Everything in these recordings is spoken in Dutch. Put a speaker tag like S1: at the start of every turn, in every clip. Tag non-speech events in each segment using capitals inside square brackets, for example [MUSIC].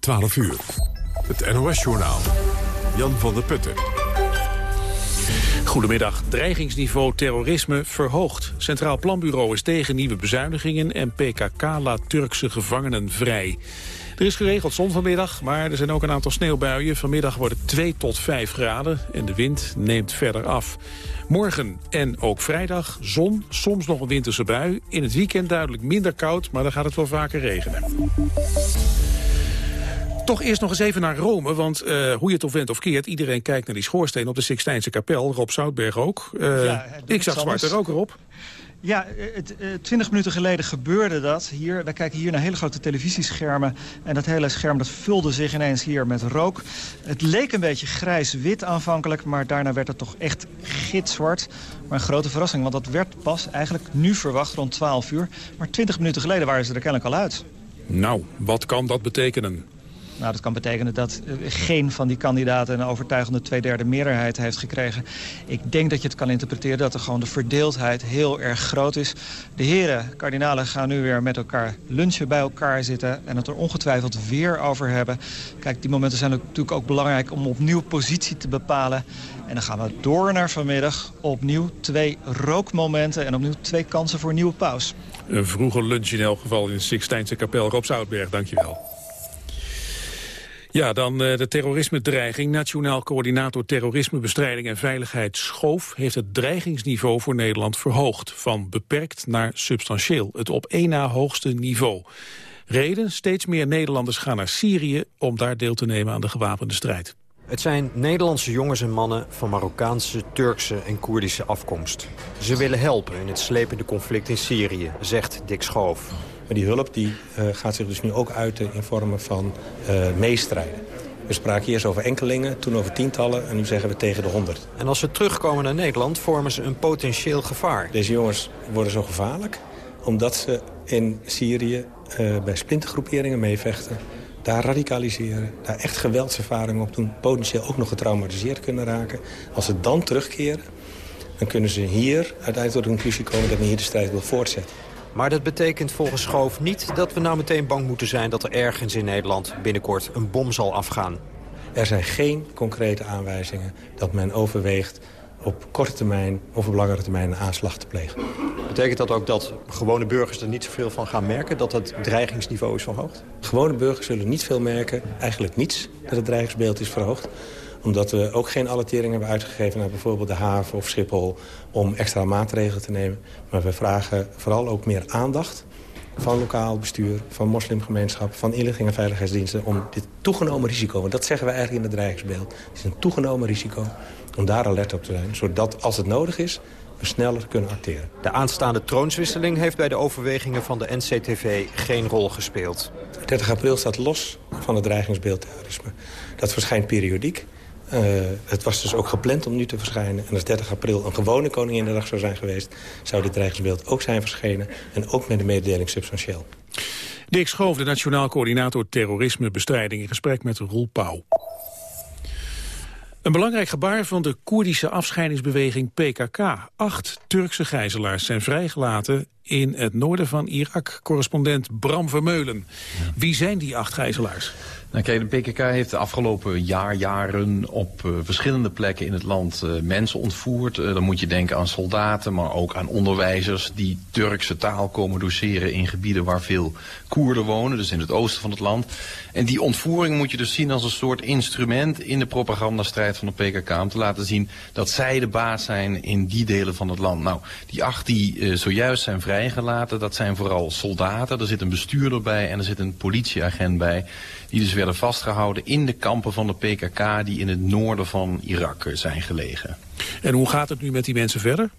S1: 12 uur. Het NOS-journaal. Jan van der Putten.
S2: Goedemiddag. Dreigingsniveau terrorisme verhoogd. Centraal Planbureau is tegen nieuwe bezuinigingen... en PKK laat Turkse gevangenen vrij. Er is geregeld zon vanmiddag, maar er zijn ook een aantal sneeuwbuien. Vanmiddag wordt het 2 tot 5 graden en de wind neemt verder af. Morgen en ook vrijdag zon, soms nog een winterse bui. In het weekend duidelijk minder koud, maar dan gaat het wel vaker regenen. Toch eerst nog eens even naar Rome, want uh, hoe je het of went of keert... iedereen kijkt naar die schoorsteen op de Sixtijnse kapel. Rob Zoutberg ook. Uh, ja, ik zag zwarte rook erop.
S3: Ja, twintig uh, minuten geleden gebeurde dat. Hier, wij kijken hier naar hele grote televisieschermen. En dat hele scherm dat vulde zich ineens hier met rook. Het leek een beetje grijs-wit aanvankelijk, maar daarna werd het toch echt gitzwart. Maar een grote verrassing, want dat werd pas eigenlijk nu verwacht rond 12 uur. Maar 20 minuten geleden waren ze er kennelijk al uit.
S2: Nou, wat kan dat betekenen?
S3: Nou, dat kan betekenen dat eh, geen van die kandidaten een overtuigende tweederde meerderheid heeft gekregen. Ik denk dat je het kan interpreteren dat er gewoon de verdeeldheid heel erg groot is. De heren, kardinalen, gaan nu weer met elkaar lunchen bij elkaar zitten en het er ongetwijfeld weer over hebben. Kijk, die momenten zijn natuurlijk ook belangrijk om opnieuw positie te bepalen. En dan gaan we door naar vanmiddag. Opnieuw twee rookmomenten en opnieuw twee kansen voor een nieuwe paus.
S2: Een vroege lunch in elk geval in de Sixtijnse kapel. Rob Zoutberg, dankjewel. Ja, dan uh, de terrorisme-dreiging. Nationaal Coördinator Terrorismebestrijding en Veiligheid Schoof... heeft het dreigingsniveau voor Nederland verhoogd. Van beperkt naar substantieel. Het op één na hoogste niveau. Reden, steeds meer Nederlanders gaan naar Syrië... om daar deel te nemen aan de gewapende strijd.
S4: Het zijn Nederlandse jongens en mannen van Marokkaanse, Turkse en Koerdische afkomst. Ze willen helpen in het slepende conflict in Syrië, zegt Dick Schoof.
S5: Maar die hulp die, uh, gaat zich dus nu ook uiten in vormen van uh, meestrijden. We spraken eerst over enkelingen, toen over tientallen en nu zeggen we tegen de honderd.
S4: En als ze terugkomen naar Nederland vormen ze een potentieel gevaar.
S5: Deze jongens worden zo gevaarlijk omdat ze in Syrië uh, bij splintergroeperingen meevechten daar radicaliseren, daar echt geweldservaring op doen... potentieel ook nog getraumatiseerd kunnen raken. Als ze dan terugkeren, dan kunnen ze hier uiteindelijk tot de conclusie komen... dat men hier de strijd wil voortzetten.
S4: Maar dat betekent volgens Schoof niet dat we nou meteen bang moeten zijn... dat er ergens in Nederland binnenkort een bom zal afgaan.
S5: Er zijn geen concrete aanwijzingen dat men overweegt op korte termijn of op langere termijn een aanslag te plegen.
S4: Betekent dat ook dat gewone burgers er niet zoveel van gaan merken? Dat het dreigingsniveau is verhoogd?
S5: Gewone burgers zullen niet veel merken, eigenlijk niets, dat het dreigingsbeeld is verhoogd omdat we ook geen alertering hebben uitgegeven naar bijvoorbeeld de haven of Schiphol... om extra maatregelen te nemen. Maar we vragen vooral ook meer aandacht van lokaal bestuur, van moslimgemeenschap... van inlichting en veiligheidsdiensten om dit toegenomen risico... want dat zeggen we eigenlijk in het dreigingsbeeld. Het is een toegenomen risico om daar alert op te zijn. Zodat als het nodig is, we sneller kunnen acteren.
S4: De aanstaande troonswisseling heeft bij de overwegingen van de NCTV geen rol gespeeld.
S5: 30 april staat los van het dreigingsbeeld terrorisme. Dat verschijnt periodiek. Uh, het was dus ook gepland om nu te verschijnen. En als 30 april een gewone Koninginnedag zou zijn geweest... zou dit dreigingsbeeld ook zijn verschenen. En ook met de mededeling substantieel.
S2: Dick Schoof, de Nationaal Coördinator Terrorismebestrijding... in gesprek met Roel Pauw. Een belangrijk gebaar van de Koerdische afscheidingsbeweging PKK. Acht Turkse gijzelaars zijn vrijgelaten in het noorden van Irak. Correspondent Bram Vermeulen. Wie zijn die acht gijzelaars?
S6: Nou, kijk, de PKK heeft de afgelopen jaar, jaren op uh, verschillende plekken in het land uh, mensen ontvoerd. Uh, dan moet je denken aan soldaten, maar ook aan onderwijzers die Turkse taal komen doseren in gebieden waar veel Koerden wonen, dus in het oosten van het land. En die ontvoering moet je dus zien als een soort instrument in de propagandastrijd van de PKK om te laten zien dat zij de baas zijn in die delen van het land. Nou, die acht die zojuist zijn vrijgelaten, dat zijn vooral soldaten. Er zit een bestuurder bij en er zit een politieagent bij die dus werden vastgehouden in de kampen van de PKK die in het noorden van Irak zijn gelegen.
S2: En hoe gaat het nu met die mensen verder?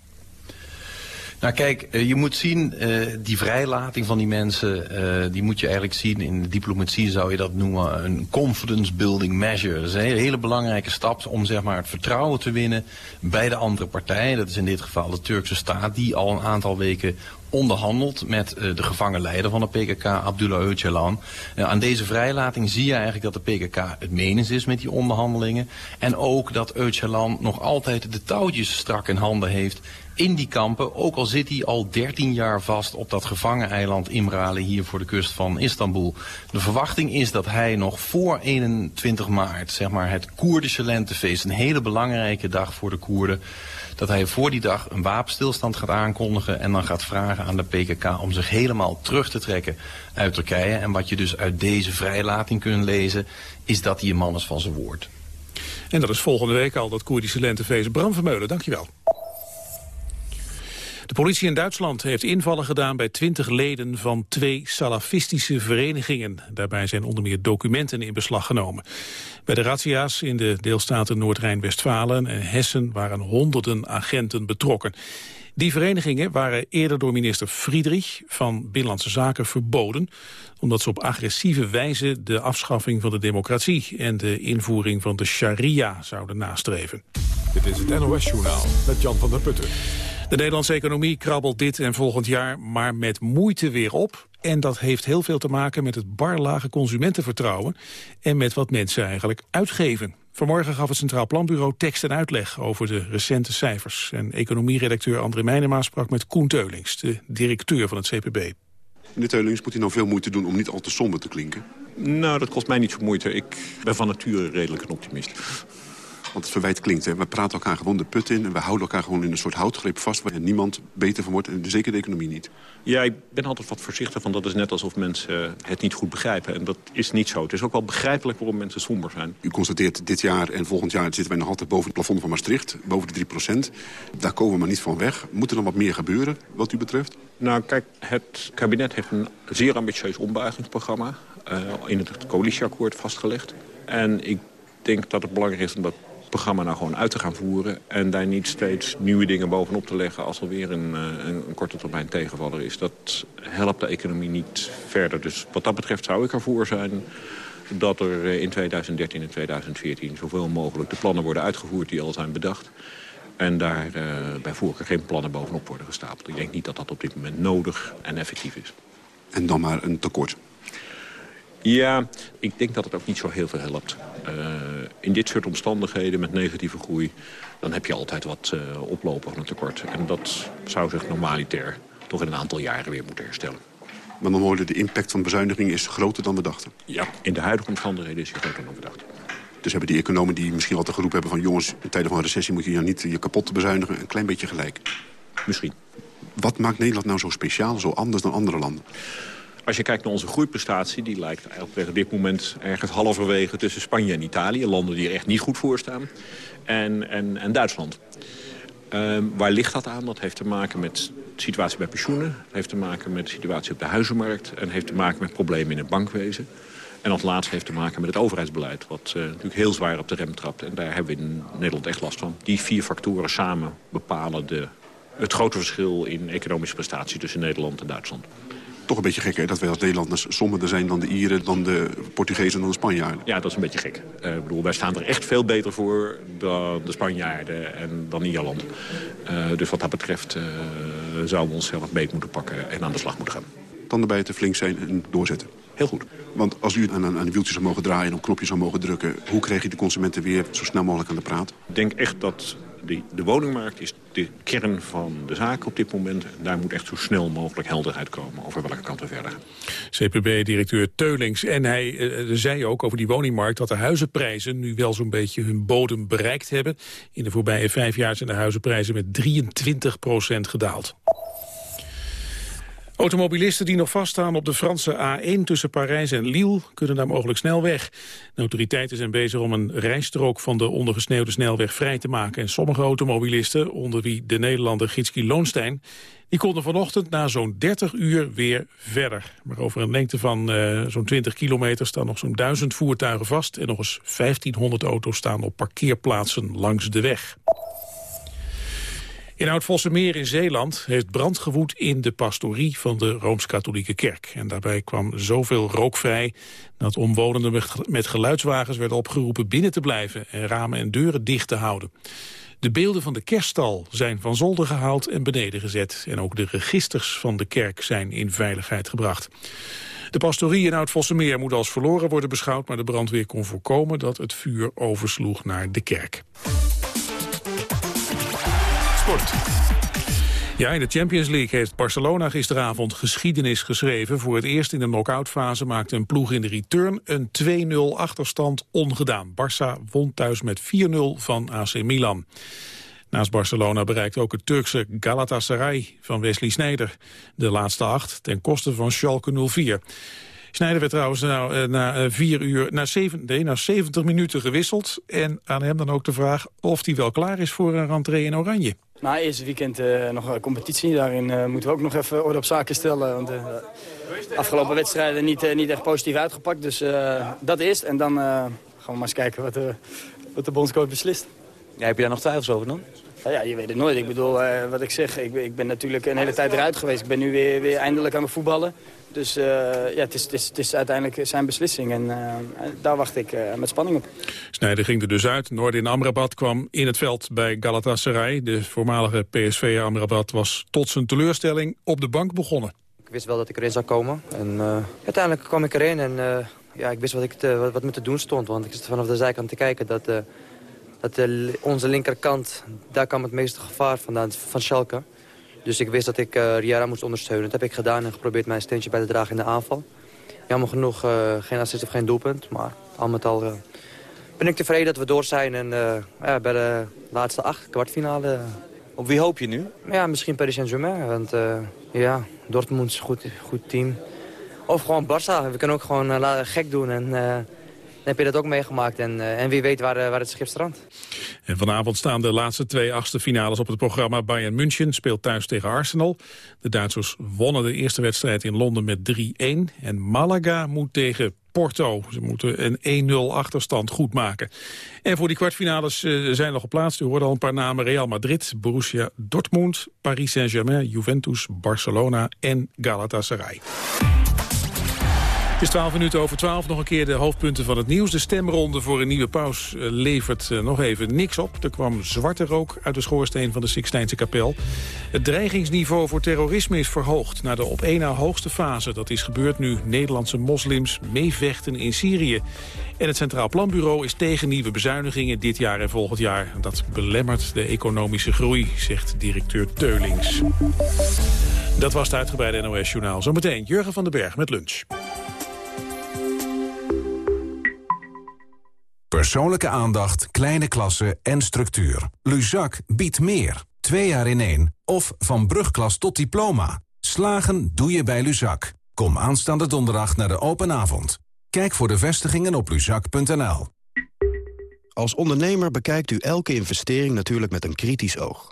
S6: Nou kijk, eh, je moet zien, uh, die vrijlating van die mensen, uh, die moet je eigenlijk zien, in de diplomatie zou je dat noemen, een confidence building measure. Dat is een hele, belangrijke stap om zeg maar, het vertrouwen te winnen bij de andere partij. Dat is in dit geval de Turkse staat, die al een aantal weken onderhandeld met de gevangen leider van de PKK, Abdullah Öcalan. Aan deze vrijlating zie je eigenlijk dat de PKK het menens is met die onderhandelingen. En ook dat Öcalan nog altijd de touwtjes strak in handen heeft in die kampen, ook al zit hij al 13 jaar vast op dat gevangeneiland Imrale hier voor de kust van Istanbul. De verwachting is dat hij nog voor 21 maart, zeg maar het Koerdische lentefeest, een hele belangrijke dag voor de Koerden, dat hij voor die dag een wapenstilstand gaat aankondigen en dan gaat vragen aan de PKK om zich helemaal terug te trekken uit Turkije. En wat je dus uit deze vrijlating kunt lezen, is dat hij een man is van zijn woord.
S2: En dat is volgende week al, dat Koerdische lentefeest. Bram Vermeulen, dankjewel. De politie in Duitsland heeft invallen gedaan bij twintig leden van twee salafistische verenigingen. Daarbij zijn onder meer documenten in beslag genomen. Bij de razzia's in de deelstaten Noord-Rijn-Westfalen en Hessen waren honderden agenten betrokken. Die verenigingen waren eerder door minister Friedrich van Binnenlandse Zaken verboden, omdat ze op agressieve wijze de afschaffing van de democratie en de invoering van de sharia zouden nastreven.
S1: Dit is het NOS Journaal met Jan van der Putten.
S2: De Nederlandse economie krabbelt dit en volgend jaar maar met moeite weer op. En dat heeft heel veel te maken met het barlage consumentenvertrouwen... en met wat mensen eigenlijk uitgeven. Vanmorgen gaf het Centraal Planbureau tekst en uitleg over de recente cijfers. En economieredacteur André Meijnema sprak met Koen Teulings, de directeur van het CPB.
S7: Meneer Teulings, moet hij nou veel moeite doen om niet al te somber te klinken?
S8: Nou, dat kost mij niet veel moeite. Ik ben van nature redelijk een optimist.
S7: Want het verwijt klinkt, hè? we praten elkaar gewoon de put in... en we houden elkaar gewoon in een soort houtgreep vast... waar niemand beter van wordt, en zeker de economie niet.
S8: Ja, ik ben altijd wat voorzichtig, want dat is net alsof mensen het niet goed begrijpen. En dat is niet zo. Het is ook wel begrijpelijk waarom mensen somber zijn.
S7: U constateert dit jaar en volgend jaar zitten wij nog altijd boven het plafond van Maastricht. Boven de 3 procent. Daar komen we maar niet van weg. Moet er dan wat meer gebeuren, wat u betreft?
S8: Nou, kijk, het kabinet heeft een zeer ambitieus ombuigingsprogramma... Uh, in het coalitieakkoord vastgelegd. En ik denk dat het belangrijk is om dat programma nou gewoon uit te gaan voeren... en daar niet steeds nieuwe dingen bovenop te leggen... als er weer een, een, een korte termijn tegenvaller is. Dat helpt de economie niet verder. Dus wat dat betreft zou ik ervoor zijn dat er in 2013 en 2014 zoveel mogelijk de plannen worden uitgevoerd die al zijn bedacht. En daar uh, bij voorkeur geen plannen bovenop worden gestapeld. Ik denk niet dat dat op dit moment nodig en effectief is.
S7: En dan maar een tekort.
S8: Ja, ik denk dat het ook niet zo heel veel helpt. Uh, in dit soort omstandigheden met negatieve groei... dan heb je altijd wat uh, oplopen van een tekort. En dat zou zich normaliter toch in een aantal jaren weer moeten herstellen.
S7: Maar dan hoorde de impact van bezuiniging is groter dan we dachten.
S8: Ja, in de huidige omstandigheden is hij groter dan we dachten.
S7: Dus hebben die economen die misschien wel te geroepen hebben van... jongens, in tijden van een recessie moet je ja niet je kapot bezuinigen... een klein beetje gelijk.
S8: Misschien.
S7: Wat maakt Nederland nou zo speciaal, zo anders dan andere landen?
S8: Als je kijkt naar onze groeiprestatie, die lijkt eigenlijk op dit moment ergens halverwege tussen Spanje en Italië. Landen die er echt niet goed voor staan. En, en, en Duitsland. Uh, waar ligt dat aan? Dat heeft te maken met de situatie bij pensioenen. Heeft te maken met de situatie op de huizenmarkt. En heeft te maken met problemen in het bankwezen. En dat laatste heeft te maken met het overheidsbeleid. Wat uh, natuurlijk heel zwaar op de rem trapt. En daar hebben we in Nederland echt last van. Die vier factoren samen bepalen de, het grote verschil in economische prestatie tussen Nederland en Duitsland
S7: toch een beetje gek hè, dat wij als Nederlanders sommiger zijn dan de Ieren, dan de Portugezen dan de Spanjaarden.
S8: Ja, dat is een beetje gek. Uh, ik bedoel, wij staan er echt veel beter voor dan de Spanjaarden en dan Ierland. Uh, dus wat dat betreft uh, zouden we onszelf beet moeten pakken en aan de slag moeten gaan.
S7: Tanden bij te flink zijn en doorzetten.
S8: Heel goed.
S7: Want als u aan, aan de wieltjes zou mogen draaien en op knopjes zou mogen drukken... hoe krijg je de consumenten weer zo snel mogelijk aan de praat?
S8: Ik denk echt dat de, de woningmarkt is de kern van de zaak op dit moment. Daar moet echt zo snel mogelijk helderheid komen over welke kant we verder gaan.
S2: CPB-directeur Teulings. En hij uh, zei ook over die woningmarkt dat de huizenprijzen nu wel zo'n beetje hun bodem bereikt hebben. In de voorbije vijf jaar zijn de huizenprijzen met 23 procent gedaald. Automobilisten die nog vaststaan op de Franse A1 tussen Parijs en Lille kunnen daar mogelijk snel weg. De autoriteiten zijn bezig om een rijstrook van de ondergesneeuwde snelweg vrij te maken. En sommige automobilisten, onder wie de Nederlander Gitski Loonstein, die konden vanochtend na zo'n 30 uur weer verder. Maar over een lengte van uh, zo'n 20 kilometer staan nog zo'n 1000 voertuigen vast en nog eens 1500 auto's staan op parkeerplaatsen langs de weg. In Oud-Vossemeer in Zeeland heeft brand gewoed in de pastorie van de Rooms-Katholieke Kerk. En daarbij kwam zoveel rook vrij dat omwonenden met geluidswagens werden opgeroepen binnen te blijven en ramen en deuren dicht te houden. De beelden van de kerststal zijn van zolder gehaald en beneden gezet. En ook de registers van de kerk zijn in veiligheid gebracht. De pastorie in Oud-Vossemeer moet als verloren worden beschouwd... maar de brandweer kon voorkomen dat het vuur oversloeg naar de kerk. Ja, in de Champions League heeft Barcelona gisteravond geschiedenis geschreven. Voor het eerst in de knock-outfase maakte een ploeg in de return een 2-0 achterstand ongedaan. Barça won thuis met 4-0 van AC Milan. Naast Barcelona bereikt ook het Turkse Galatasaray van Wesley Sneijder. De laatste acht ten koste van Schalke 04. Snijder werd trouwens nou, eh, na, eh, vier uur, na, zeven, nee, na 70 minuten gewisseld. En aan hem dan ook de vraag of hij wel klaar is voor een rentree in Oranje.
S9: Na eerste weekend uh, nog een competitie. Daarin uh, moeten we ook nog even orde op zaken stellen. Want uh, afgelopen wedstrijden niet, niet echt positief uitgepakt. Dus dat is. En dan gaan we maar eens kijken wat, wat de bondscoach beslist.
S10: Ja, heb je daar nog twijfels over dan?
S9: Nou ja, je weet het nooit. Ik bedoel, wat ik zeg, ik, ik, ben natuurlijk een hele tijd eruit geweest. Ik ben nu weer, weer eindelijk aan het voetballen. Dus uh, ja, het is, het, is, het is, uiteindelijk zijn beslissing en uh, daar wacht ik uh, met spanning op.
S2: Snijder ging er dus uit. Noordin Amrabat kwam in het veld bij Galatasaray. De voormalige PSV Amrabat was tot zijn teleurstelling op de bank begonnen.
S10: Ik wist wel dat ik erin zou komen. En uiteindelijk kwam ik erin en ja, ik wist wat, ik te, wat, wat me te doen stond. Want ik zat vanaf de zijkant te kijken dat, dat onze linkerkant... daar kwam het meeste gevaar vandaan, van Schalke. Dus ik wist dat ik uh, Riera moest ondersteunen. Dat heb ik gedaan en geprobeerd mijn steentje bij te dragen in de aanval. Jammer genoeg uh, geen assist of geen doelpunt. Maar al met al uh, ben ik tevreden dat we door zijn. En ja, bij de laatste acht, kwartfinale... Op wie hoop je nu? Ja, misschien Paris Saint-Germain. Want ja, Dortmund is een goed, goed team. Of gewoon Barça. We kunnen ook gewoon gek doen en heb je dat ook meegemaakt. En, en wie weet waar, waar het schip strandt.
S2: En vanavond staan de laatste twee achtste finales op het programma. Bayern München speelt thuis tegen Arsenal. De Duitsers wonnen de eerste wedstrijd in Londen met 3-1. En Malaga moet tegen Porto. Ze moeten een 1-0 achterstand goed maken. En voor die kwartfinales uh, zijn nog geplaatst. U hoorde al een paar namen. Real Madrid, Borussia Dortmund, Paris Saint-Germain, Juventus, Barcelona en Galatasaray. Het is 12 minuten over 12. Nog een keer de hoofdpunten van het nieuws. De stemronde voor een nieuwe paus eh, levert eh, nog even niks op. Er kwam zwarte rook uit de schoorsteen van de Sixtijnse kapel. Het dreigingsniveau voor terrorisme is verhoogd naar de op één na hoogste fase. Dat is gebeurd nu Nederlandse moslims meevechten in Syrië. En het Centraal Planbureau is tegen nieuwe bezuinigingen dit jaar en volgend jaar. Dat belemmert de economische groei, zegt directeur Teulings. Dat was het uitgebreide NOS-journaal. Zometeen Jurgen van den Berg met lunch.
S11: Persoonlijke aandacht, kleine klassen en structuur. Luzak biedt meer. Twee jaar in één. Of van brugklas tot diploma. Slagen doe je bij Luzak. Kom aanstaande donderdag naar de open avond. Kijk voor de vestigingen op luzak.nl.
S12: Als ondernemer bekijkt u elke investering natuurlijk met een kritisch oog.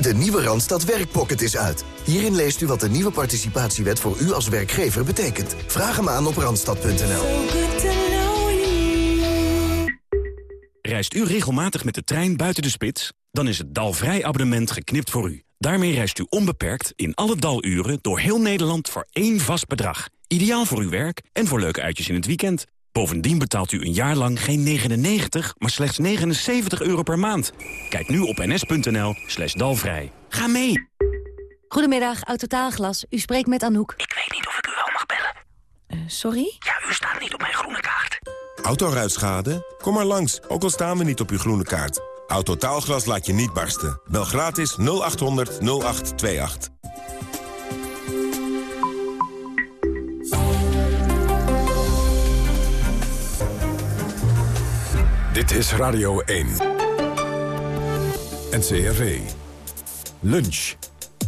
S13: De nieuwe Randstad Werkpocket is uit. Hierin leest u wat de nieuwe participatiewet voor u als werkgever betekent. Vraag hem aan op randstad.nl.
S14: Reist u regelmatig met de trein buiten de spits? Dan is het Dalvrij abonnement geknipt voor u. Daarmee reist u onbeperkt in alle daluren door heel Nederland voor één vast bedrag. Ideaal voor uw werk en voor leuke uitjes in het weekend. Bovendien betaalt u een jaar lang geen 99, maar slechts 79 euro per maand. Kijk nu op ns.nl slash dalvrij. Ga mee!
S15: Goedemiddag, Autotaalglas. U spreekt met Anouk.
S16: Ik weet niet of ik u wel mag bellen.
S15: Uh, sorry?
S16: Ja, u staat niet op mijn groene kaart.
S17: Autoruitschade? Kom maar langs, ook al staan we niet op uw groene kaart. Autotaalglas laat je niet barsten. Bel gratis 0800 0828.
S1: Dit is Radio 1. NCRV. Lunch.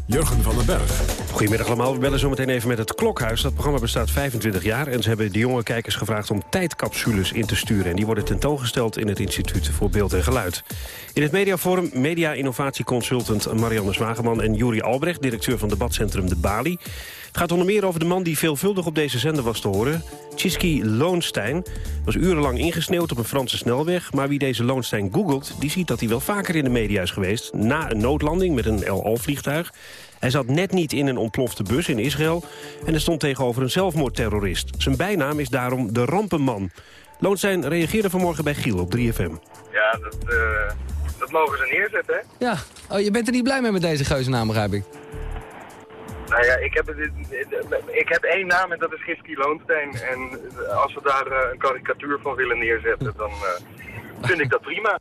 S1: Jurgen van den Berg.
S18: Goedemiddag allemaal. We bellen zo meteen even met het Klokhuis. Dat programma bestaat 25 jaar en ze hebben de jonge kijkers gevraagd om tijdcapsules in te sturen. En die worden tentoongesteld in het Instituut voor Beeld en Geluid. In het mediaforum media-innovatieconsultant Marianne Zwageman en Juri Albrecht, directeur van debatcentrum De Bali. Het gaat onder meer over de man die veelvuldig op deze zender was te horen. Chiski Loonstein was urenlang ingesneeuwd op een Franse snelweg... maar wie deze Loonstein googelt, die ziet dat hij wel vaker in de media is geweest... na een noodlanding met een El Al-vliegtuig. Hij zat net niet in een ontplofte bus in Israël... en er stond tegenover een zelfmoordterrorist. Zijn bijnaam is daarom de Rampenman. Loonstein reageerde vanmorgen bij Giel op 3FM.
S19: Ja, dat, eh, dat mogen ze neerzetten, hè?
S4: Ja, oh, je bent er niet blij mee met deze geuzennaam, begrijp ik.
S19: Nou ja, ik heb, ik heb één naam en dat is Giski Loonsteen. En als we daar eh, een karikatuur van willen neerzetten, dan eh, vind ik dat prima.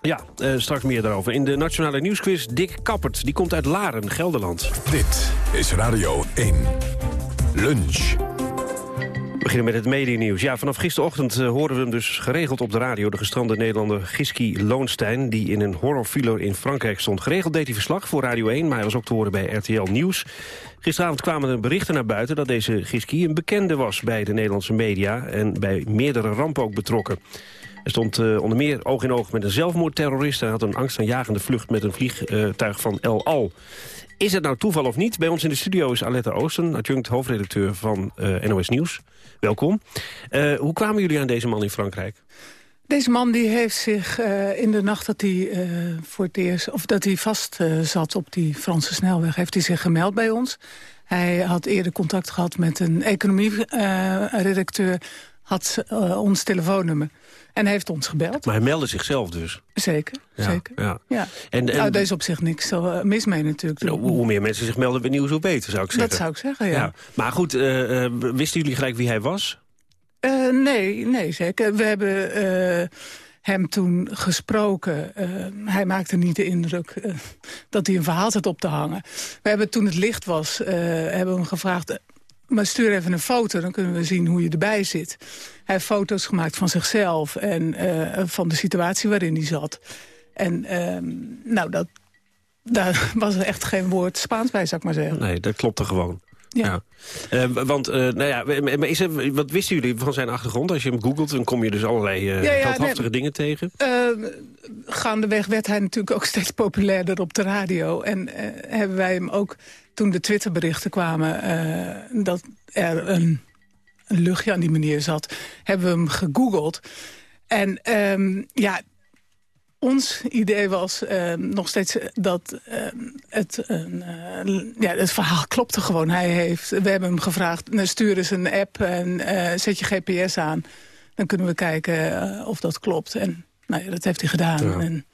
S18: Ja, eh, straks meer daarover. In de Nationale Nieuwsquiz Dick Kappert. Die komt uit Laren, Gelderland.
S1: Dit is Radio 1. Lunch.
S18: Beginnen met het medienieuws. Ja, vanaf gisterochtend uh, horen we hem dus geregeld op de radio... de gestrande Nederlander Giski Loonstein... die in een horrorfiller in Frankrijk stond. Geregeld deed hij verslag voor Radio 1, maar hij was ook te horen bij RTL Nieuws. Gisteravond kwamen er berichten naar buiten... dat deze Giski een bekende was bij de Nederlandse media... en bij meerdere rampen ook betrokken. Hij stond uh, onder meer oog in oog met een zelfmoordterrorist... en had een angstaanjagende vlucht met een vliegtuig van El Al. Is het nou toeval of niet? Bij ons in de studio is Aletta Oosten, adjunct hoofdredacteur van NOS Nieuws. Welkom. Uh, hoe kwamen jullie aan deze man in Frankrijk?
S20: Deze man die heeft zich uh, in de nacht dat hij uh, voor het eerst, of dat hij vast zat op die Franse snelweg, heeft hij zich gemeld bij ons. Hij had eerder contact gehad met een economie-redacteur, had ons telefoonnummer. En heeft ons gebeld.
S18: Maar hij meldde zichzelf dus?
S20: Zeker,
S18: ja,
S20: zeker.
S18: Ja.
S20: Ja.
S18: En, en,
S20: nou, is op zich niks zo mis mee natuurlijk.
S18: Nou, hoe meer mensen zich melden bij nieuws, hoe beter zou ik zeggen.
S20: Dat zou ik zeggen, ja.
S18: ja. Maar goed, uh, uh, wisten jullie gelijk wie hij was?
S20: Uh, nee, nee, zeker. We hebben hem toen gesproken. hij maakte niet de indruk dat hij een verhaal zat op te hangen. We hebben toen het licht was, hebben we hem gevraagd... Maar stuur even een foto, dan kunnen we zien hoe je erbij zit. Hij heeft foto's gemaakt van zichzelf en uh, van de situatie waarin hij zat. En uh, nou, dat, daar [LAUGHS] was echt geen woord Spaans bij, zou ik maar zeggen.
S18: Nee, dat klopte gewoon.
S20: Ja.
S18: ja. Uh, want, nou ja, is er, wat wisten jullie van zijn achtergrond? Als je hem googelt, dan kom je dus allerlei ja, ja, nee, dingen tegen.
S20: gaandeweg werd hij natuurlijk ook steeds populairder op de radio. En hebben wij hem ook toen de Twitterberichten kwamen uh, dat er een, een, luchtje aan die meneer zat... hebben we hem gegoogeld. En um, ja, ons idee was uh, nog steeds dat uh, het, ja, het verhaal klopte gewoon. Hij heeft, we hebben hem gevraagd, nou, stuur eens een app en zet je GPS aan. Dan kunnen we kijken of dat klopt. En nou ja, dat heeft hij gedaan.
S18: Ja.
S20: En,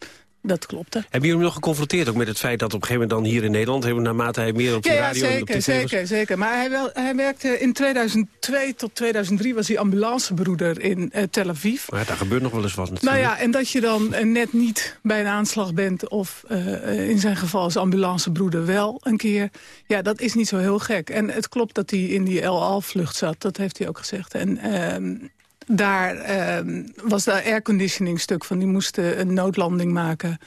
S20: dat klopte.
S18: Hebben jullie hem nog geconfronteerd ook met het feit dat op een gegeven moment dan hier in Nederland... hebben naarmate hij meer op de
S20: ja,
S18: radio
S20: zeker,
S18: en op de tv
S20: zeker,
S18: was...
S20: zeker. Maar hij, wel, hij werkte in 2002 tot 2003 was hij ambulancebroeder in uh, Tel Aviv.
S18: Maar daar gebeurt nog wel eens wat natuurlijk.
S20: Nou ja, en dat je dan uh, net niet bij een aanslag bent... of uh, in zijn geval als ambulancebroeder wel een keer... ja, dat is niet zo heel gek. En het klopt dat hij in die El Al-vlucht zat, dat heeft hij ook gezegd. En ehm, daar uh, was de airconditioning stuk van. Die moesten een noodlanding maken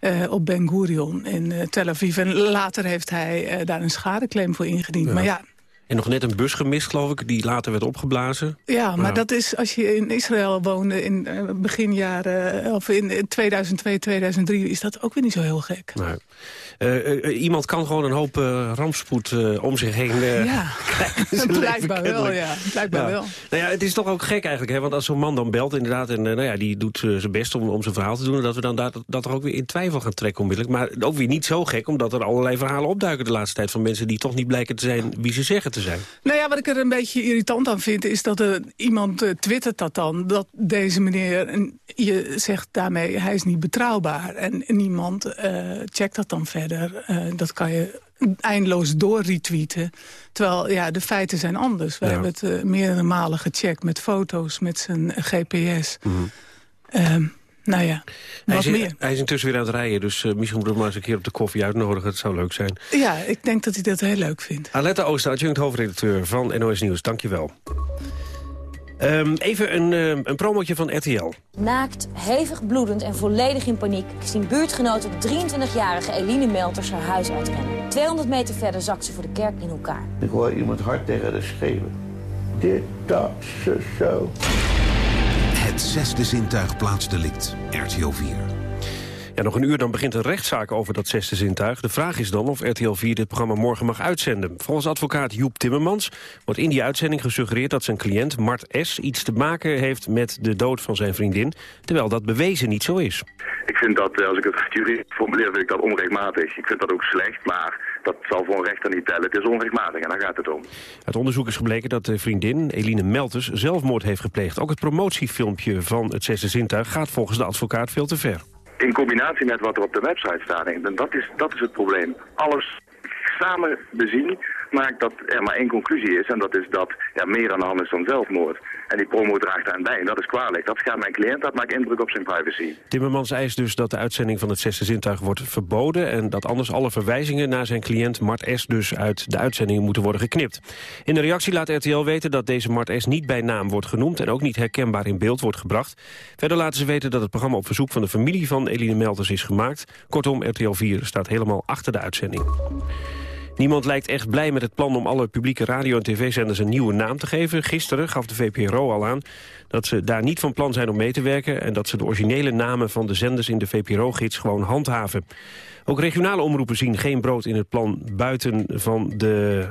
S20: uh, op Ben Gurion in uh, Tel Aviv. En later heeft hij uh, daar een schadeclaim voor ingediend.
S18: Ja.
S20: Maar ja,
S18: En nog net een bus gemist, geloof ik, die later werd opgeblazen.
S20: ja, maar dat is als je in Israël woonde in uh, begin jaren... of in 2002, 2003, is dat ook weer niet zo heel gek.
S18: Nee. Uh, uh, iemand kan gewoon een hoop rampspoed om zich heen
S20: ja. [LAUGHS]
S18: krijgen. [LAUGHS]
S20: Blijkbaar wel, ja. Blijkbaar
S18: ja.
S20: wel.
S18: Nou ja, het is toch ook gek eigenlijk, hè? want als zo'n man dan belt inderdaad... en nou ja, die doet zijn best om, om zijn verhaal te doen... en dat we dan dat, dat er ook weer in twijfel gaan trekken onmiddellijk. Maar ook weer niet zo gek, omdat er allerlei verhalen opduiken de laatste tijd... van mensen die toch niet blijken te zijn wie ze zeggen te zijn.
S20: Nou ja, wat ik er een beetje irritant aan vind... is dat er iemand twittert dat dan, dat deze meneer... En je zegt daarmee, hij is niet betrouwbaar. En niemand checkt dat dan verder. Uh, dat kan je eindeloos doorretweeten. Terwijl, ja, de feiten zijn anders. We
S18: Ja.
S20: hebben het uh, meerdere malen gecheckt met foto's, met zijn GPS.
S18: Mhm.
S20: Ehm, nou ja,
S18: Hij
S20: wat
S18: is,
S20: meer.
S18: hij is intussen weer aan het rijden, dus uh, misschien we hem maar eens een keer op de koffie uitnodigen. Dat zou leuk zijn.
S20: Ja, ik denk dat hij dat heel leuk vindt.
S18: Aletta Ooster, adjunct hoofdredacteur van NOS Nieuws. Dank je wel. Um, even een, uh, een promotje van RTL.
S21: Naakt, hevig bloedend en volledig in paniek... zien buurtgenoten de 23-jarige Eline Melters haar huis uitrennen. 200 meter verder zakt ze voor de kerk in elkaar.
S22: Ik hoor iemand hard tegen haar schreeuwen. Dit, dat, zo, zo.
S23: Het zesde zintuig plaatsdelict, RTO 4.
S18: Ja, nog een uur dan begint een rechtszaak over dat zesde zintuig. De vraag is dan of RTL 4 dit programma morgen mag uitzenden. Volgens advocaat Joep Timmermans wordt in die uitzending gesuggereerd... dat zijn cliënt Mart S. iets te maken heeft met de dood van zijn vriendin... terwijl dat bewezen niet zo is.
S24: Ik vind dat, eh, als ik het juridisch formuleer, vind ik dat onrechtmatig. Ik vind dat ook slecht, maar dat zal voor een rechter niet tellen. Het is onrechtmatig en daar gaat het om.
S18: Uit onderzoek is gebleken dat de vriendin, Eline Melters, zelfmoord heeft gepleegd. Ook het promotiefilmpje van het zesde zintuig gaat volgens de advocaat veel te ver.
S24: In combinatie met wat er op de website staat, en dat is, dat is het probleem. Alles samen bezien maakt dat er maar één conclusie is. En dat is dat ja, meer aan de hand is dan zelfmoord. En die promo draagt daarin bij. En dat is kwalijk. Dat schaadt mijn cliënt. Dat maakt indruk op zijn privacy.
S18: Timmermans eist dus dat de uitzending van het zesde zintuig wordt verboden... en dat anders alle verwijzingen naar zijn cliënt Mart S. dus uit de uitzending moeten worden geknipt. In de reactie laat RTL weten dat deze Mart S. niet bij naam wordt genoemd... en ook niet herkenbaar in beeld wordt gebracht. Verder laten ze weten dat het programma op verzoek van de familie van Eline Melters is gemaakt. Kortom, RTL 4 staat helemaal achter de uitzending. Niemand lijkt echt blij met het plan om alle publieke radio- en tv-zenders een nieuwe naam te geven. Gisteren gaf de VPRO al aan dat ze daar niet van plan zijn om mee te werken... en dat ze de originele namen van de zenders in de VPRO-gids gewoon handhaven. Ook regionale omroepen zien geen brood in het plan buiten van de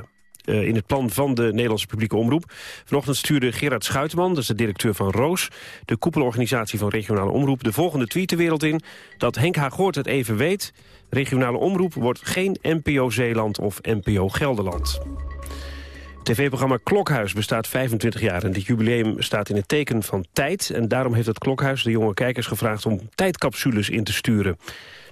S18: uh, in het plan van de Nederlandse publieke omroep. Vanochtend stuurde Gerard Schuitman, dat is de directeur van Roos... de koepelorganisatie van regionale omroep, de volgende tweet de wereld in... dat Henk Haaghoort het even weet. Regionale omroep wordt geen NPO Zeeland of NPO Gelderland. TV-programma Klokhuis bestaat 25 jaar en dit jubileum staat in het teken van tijd. En daarom heeft het Klokhuis de jonge kijkers gevraagd om tijdcapsules in te sturen.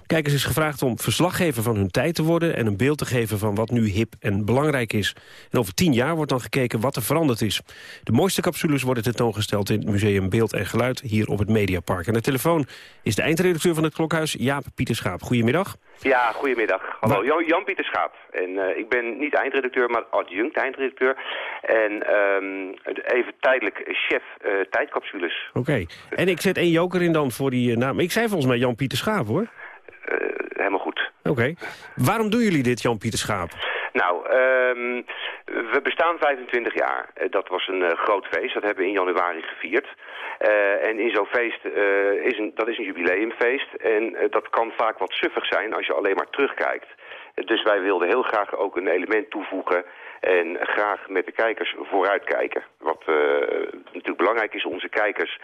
S18: Kijkers is gevraagd om verslaggever van hun tijd te worden... en een beeld te geven van wat nu hip en belangrijk is. En over tien jaar wordt dan gekeken wat er veranderd is. De mooiste capsules worden tentoongesteld in het Museum Beeld en Geluid... hier op het Mediapark. En de telefoon is de eindredacteur van het Klokhuis, Jaap Pieterschaap. Goedemiddag.
S25: Ja, goedemiddag. Hallo, Jan, Jan Pieter Schaap. En uh, ik ben niet eindredacteur, maar adjunct eindredacteur. En um, even tijdelijk chef uh, tijdcapsules.
S18: Oké. Okay. En ik zet één joker in dan voor die uh, naam. Ik zei volgens mij Jan Pieter Schaap, hoor.
S25: Helemaal goed.
S18: Oké. Okay. Waarom doen jullie dit, Jan Pieter Schaap?
S25: Nou, um, we bestaan 25 jaar. Dat was een groot feest. Dat hebben we in januari gevierd. Uh, en in zo'n feest, uh, is een, dat is een jubileumfeest. En dat kan vaak wat suffig zijn als je alleen maar terugkijkt. Dus wij wilden heel graag ook een element toevoegen en graag met de kijkers vooruitkijken. Wat natuurlijk belangrijk is, onze kijkers,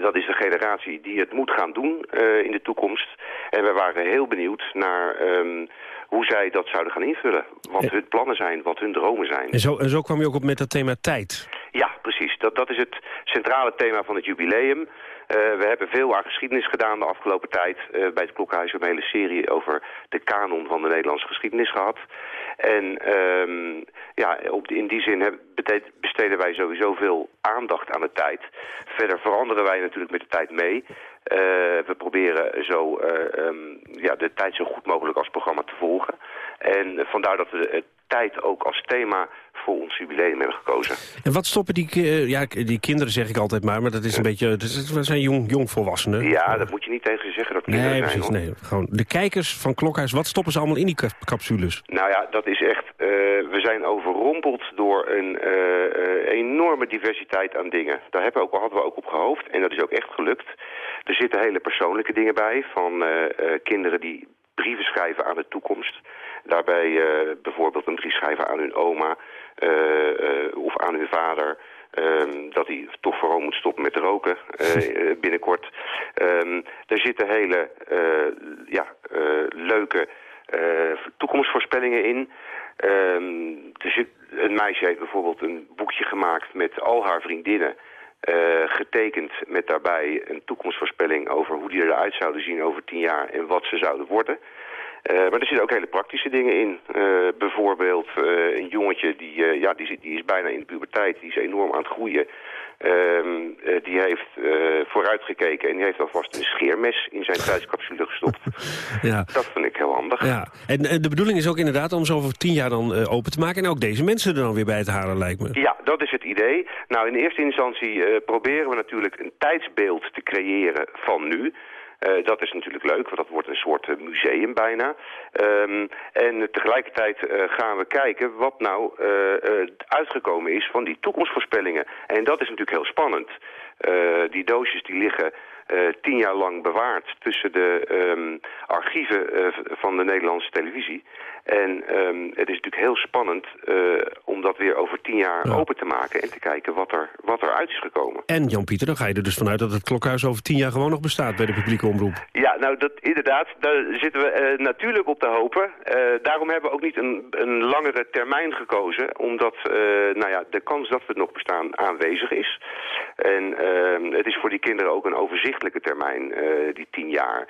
S25: dat is de generatie die het moet gaan doen in de toekomst. En we waren heel benieuwd naar... Um, hoe zij dat zouden gaan invullen. Wat hun plannen zijn, wat hun dromen zijn.
S18: En zo, en zo kwam je ook op met dat thema tijd.
S25: Ja, precies. Dat, dat is het centrale thema van het jubileum. Uh, we hebben veel aan geschiedenis gedaan de afgelopen tijd. Uh, bij het Klokhuis een hele serie over de kanon van de Nederlandse geschiedenis gehad. En um, ja, op, in die zin hebben, besteden wij sowieso veel aandacht aan de tijd. Verder veranderen wij natuurlijk met de tijd mee. Uh, we proberen zo um, ja, de tijd zo goed mogelijk als programma te volgen. En vandaar dat we de tijd ook als thema voor ons jubileum hebben gekozen.
S18: En wat stoppen die, uh, ja, die kinderen, zeg ik altijd maar, maar dat is een beetje, dat zijn jong, jongvolwassenen.
S25: Ja, dat moet je niet tegen ze zeggen dat kinderen
S18: nee,
S25: zijn.
S18: Precies, nee, gewoon de kijkers van Klokhuis, wat stoppen ze allemaal in die capsules?
S25: Nou ja, dat is echt, uh, we zijn overrompeld door een uh, enorme diversiteit aan dingen. Daar hebben we ook, hadden we ook op gehoofd en dat is ook echt gelukt. Er zitten hele persoonlijke dingen bij, van kinderen die brieven schrijven aan de toekomst. Daarbij uh, bijvoorbeeld een brief schrijven aan hun oma uh, uh, of aan hun vader. Um, dat hij toch vooral moet stoppen met roken [LAUGHS] binnenkort. Um, er zitten hele ja, leuke toekomstvoorspellingen in. Um, er zit, een meisje heeft bijvoorbeeld een boekje gemaakt met al haar vriendinnen. Getekend met daarbij een toekomstvoorspelling over hoe die eruit zouden zien over tien jaar en wat ze zouden worden. Uh, maar er zitten ook hele praktische dingen in. Uh, bijvoorbeeld uh, een jongetje die, ja, die, die is bijna in de puberteit, die is enorm aan het groeien. Ehm, die heeft vooruitgekeken en die heeft alvast een scheermes in zijn tijdscapsule gestopt. [LAUGHS]
S18: ja.
S25: Dat vind ik heel handig.
S18: Ja. En, en de bedoeling is ook inderdaad om zo over tien jaar dan open te maken... en ook deze mensen er dan weer bij te halen, lijkt me.
S25: Ja, dat is het idee. Nou, in eerste instantie proberen we natuurlijk een tijdsbeeld te creëren van nu... Uh, dat is natuurlijk leuk, want dat wordt een soort uh, museum bijna. Um, en tegelijkertijd uh, gaan we kijken wat nou uitgekomen is van die toekomstvoorspellingen. En dat is natuurlijk heel spannend. die doosjes die liggen eh, tien jaar lang bewaard tussen de ehm, archieven eh, van de Nederlandse televisie. En ehm, het is natuurlijk heel spannend eh, om dat weer over tien jaar open te maken... en te kijken wat er, wat er uit is gekomen.
S18: En Jan-Pieter, dan ga je er dus vanuit dat het klokhuis over tien jaar gewoon nog bestaat bij de publieke omroep.
S25: Ja, nou dat, inderdaad, daar zitten we eh, natuurlijk op te hopen. Eh, daarom hebben we ook niet een, een langere termijn gekozen. Omdat nou ja, de kans dat we nog bestaan aanwezig is. En ehm, het is voor die kinderen ook een overzichtelijke termijn, die tien jaar.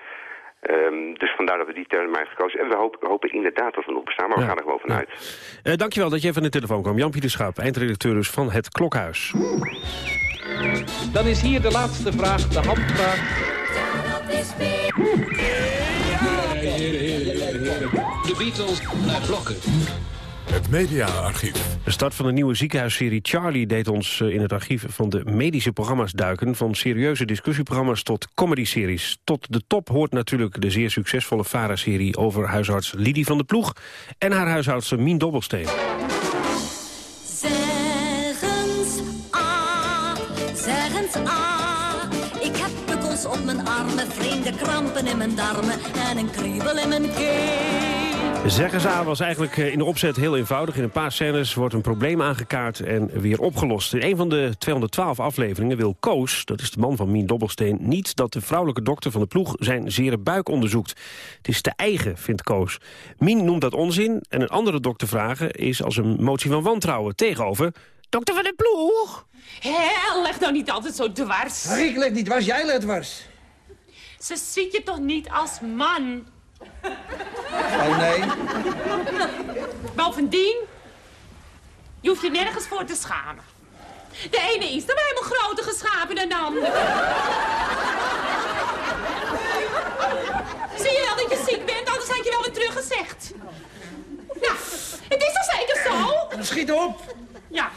S25: Ehm, dus vandaar dat we die termijn gekozen En we hopen, hopen inderdaad dat we nog bestaan, maar we gaan er gewoon vanuit.
S18: Eh dankjewel dat je even aan de telefoon kwam. Jan-Pieter Schaap, eindredacteur dus van het Klokhuis.
S26: Dan is hier de laatste vraag, de handvraag.
S1: De Beatles naar blokken. Het mediaarchief.
S18: De start van de nieuwe ziekenhuisserie Charlie deed ons eh, in het archief van de medische programma's duiken. Van serieuze discussieprogramma's tot comedy-series. Tot de top hoort natuurlijk de zeer succesvolle VARA-serie over huisarts Lidie van de Ploeg en haar huishoudster Mien Dobbelsteen.
S21: Zeggens ah, zeggens ah. Ik heb pukkels op mijn armen, vreemde krampen in mijn darmen en een kriebel in mijn keel.
S18: Zeggen ze was eigenlijk eh, in de opzet heel eenvoudig. In een paar scènes wordt een probleem aangekaart en weer opgelost. In een van de 212 afleveringen wil Koos, dat is de man van Mien Dobbelsteen... niet dat de vrouwelijke dokter van de ploeg zijn zere buik onderzoekt. Het is te eigen, vindt Koos. Mien noemt dat onzin en een andere dokter vragen... is als een motie van wantrouwen tegenover... Dokter van de ploeg!
S27: Hé, leg nou niet altijd zo dwars.
S26: Ik leg niet dwars, jij legt dwars.
S27: Ze ziet je toch niet als man?
S26: Oh nee.
S27: Bovendien, je hoeft je nergens voor te schamen. De ene is dan helemaal groter geschapen dan de ander. Zie je wel dat je ziek bent, anders had je wel weer teruggezegd. Ja, het is toch zeker zo?
S26: Schiet op.
S27: Ja,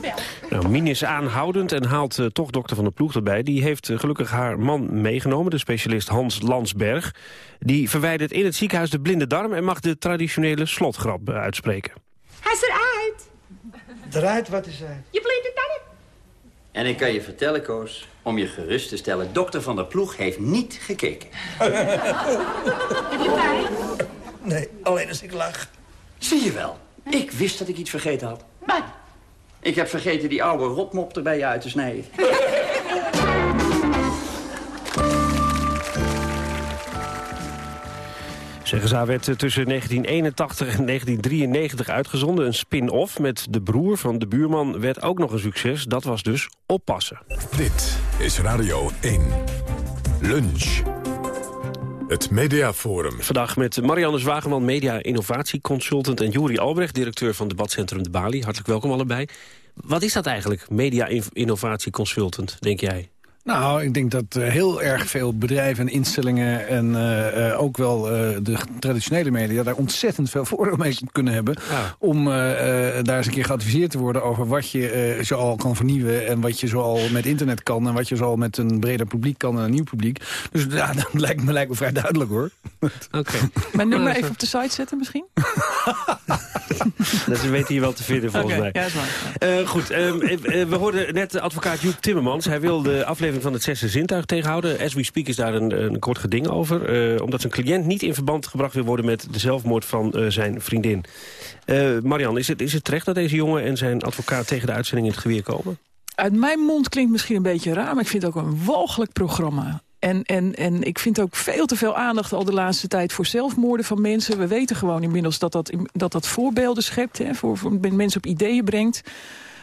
S27: bellen.
S18: Nou, Mien is aanhoudend en haalt eh, toch dokter van de ploeg erbij. Die heeft eh, gelukkig haar man meegenomen, de specialist Hans Lansberg. Die verwijdert in het ziekenhuis de blinde darm... en mag de traditionele slotgrap eh, uitspreken.
S27: Hij is eruit.
S26: Eruit, wat is hij?
S27: Je blinde darm.
S28: En ik kan je vertellen, Koos, om je gerust te stellen... dokter van der Ploeg heeft niet gekeken.
S27: Heb je pijn?
S26: Nee, alleen als ik lach.
S28: Zie je wel. Ik wist dat ik iets vergeten had.
S27: Wat?
S28: Ik heb vergeten die oude rotmop er bij je uit te snijden. [LAUGHS]
S18: Zeggenza werd eh, tussen 1981 en 1993 uitgezonden. Een spin-off met de broer van de buurman werd ook nog een succes. Dat was dus Oppassen.
S1: Dit is Radio 1. Lunch. Het Mediaforum.
S18: Vandaag met Marianne Zwageman, media innovatieconsultant... en Juri Albrecht, directeur van debatcentrum De Bali. Hartelijk welkom allebei. Wat is dat eigenlijk, media innovatieconsultant, denk jij?
S29: Nou, ik denk dat uh, heel erg veel bedrijven en instellingen... en uh, uh, ook wel de traditionele media daar ontzettend veel voordeel mee kunnen hebben... Ja. om daar eens een keer geadviseerd te worden over wat je zoal kan vernieuwen... en wat je zoal met internet kan en wat je zoal met een breder publiek kan en een nieuw publiek. Dus ja, [LAUGHS] dat lijkt me, lijkt me vrij duidelijk, hoor.
S18: Oké. Okay.
S30: Mijn nummer even op de site zetten misschien? [LAUGHS] [LAUGHS]
S18: dat weten hier wel te vinden, volgens
S30: okay,
S18: mij.
S30: Ja, is waar.
S18: goed, um, we hoorden net advocaat Joep Timmermans. Hij wil de aflevering van het zesde zintuig tegenhouden. As we speak is daar een, een kort geding over. Uh, omdat zijn cliënt niet in verband gebracht wil worden... met de zelfmoord van uh, zijn vriendin. Uh, Marian, is het, is het terecht dat deze jongen en zijn advocaat... tegen de uitzending in het geweer komen?
S30: Uit mijn mond klinkt misschien een beetje raar... maar ik vind het ook een walgelijk programma. En, en, en ik vind ook veel te veel aandacht al de laatste tijd voor zelfmoorden van mensen. We weten gewoon inmiddels dat dat, dat, dat voorbeelden schept, hè, voor, voor mensen op ideeën brengt.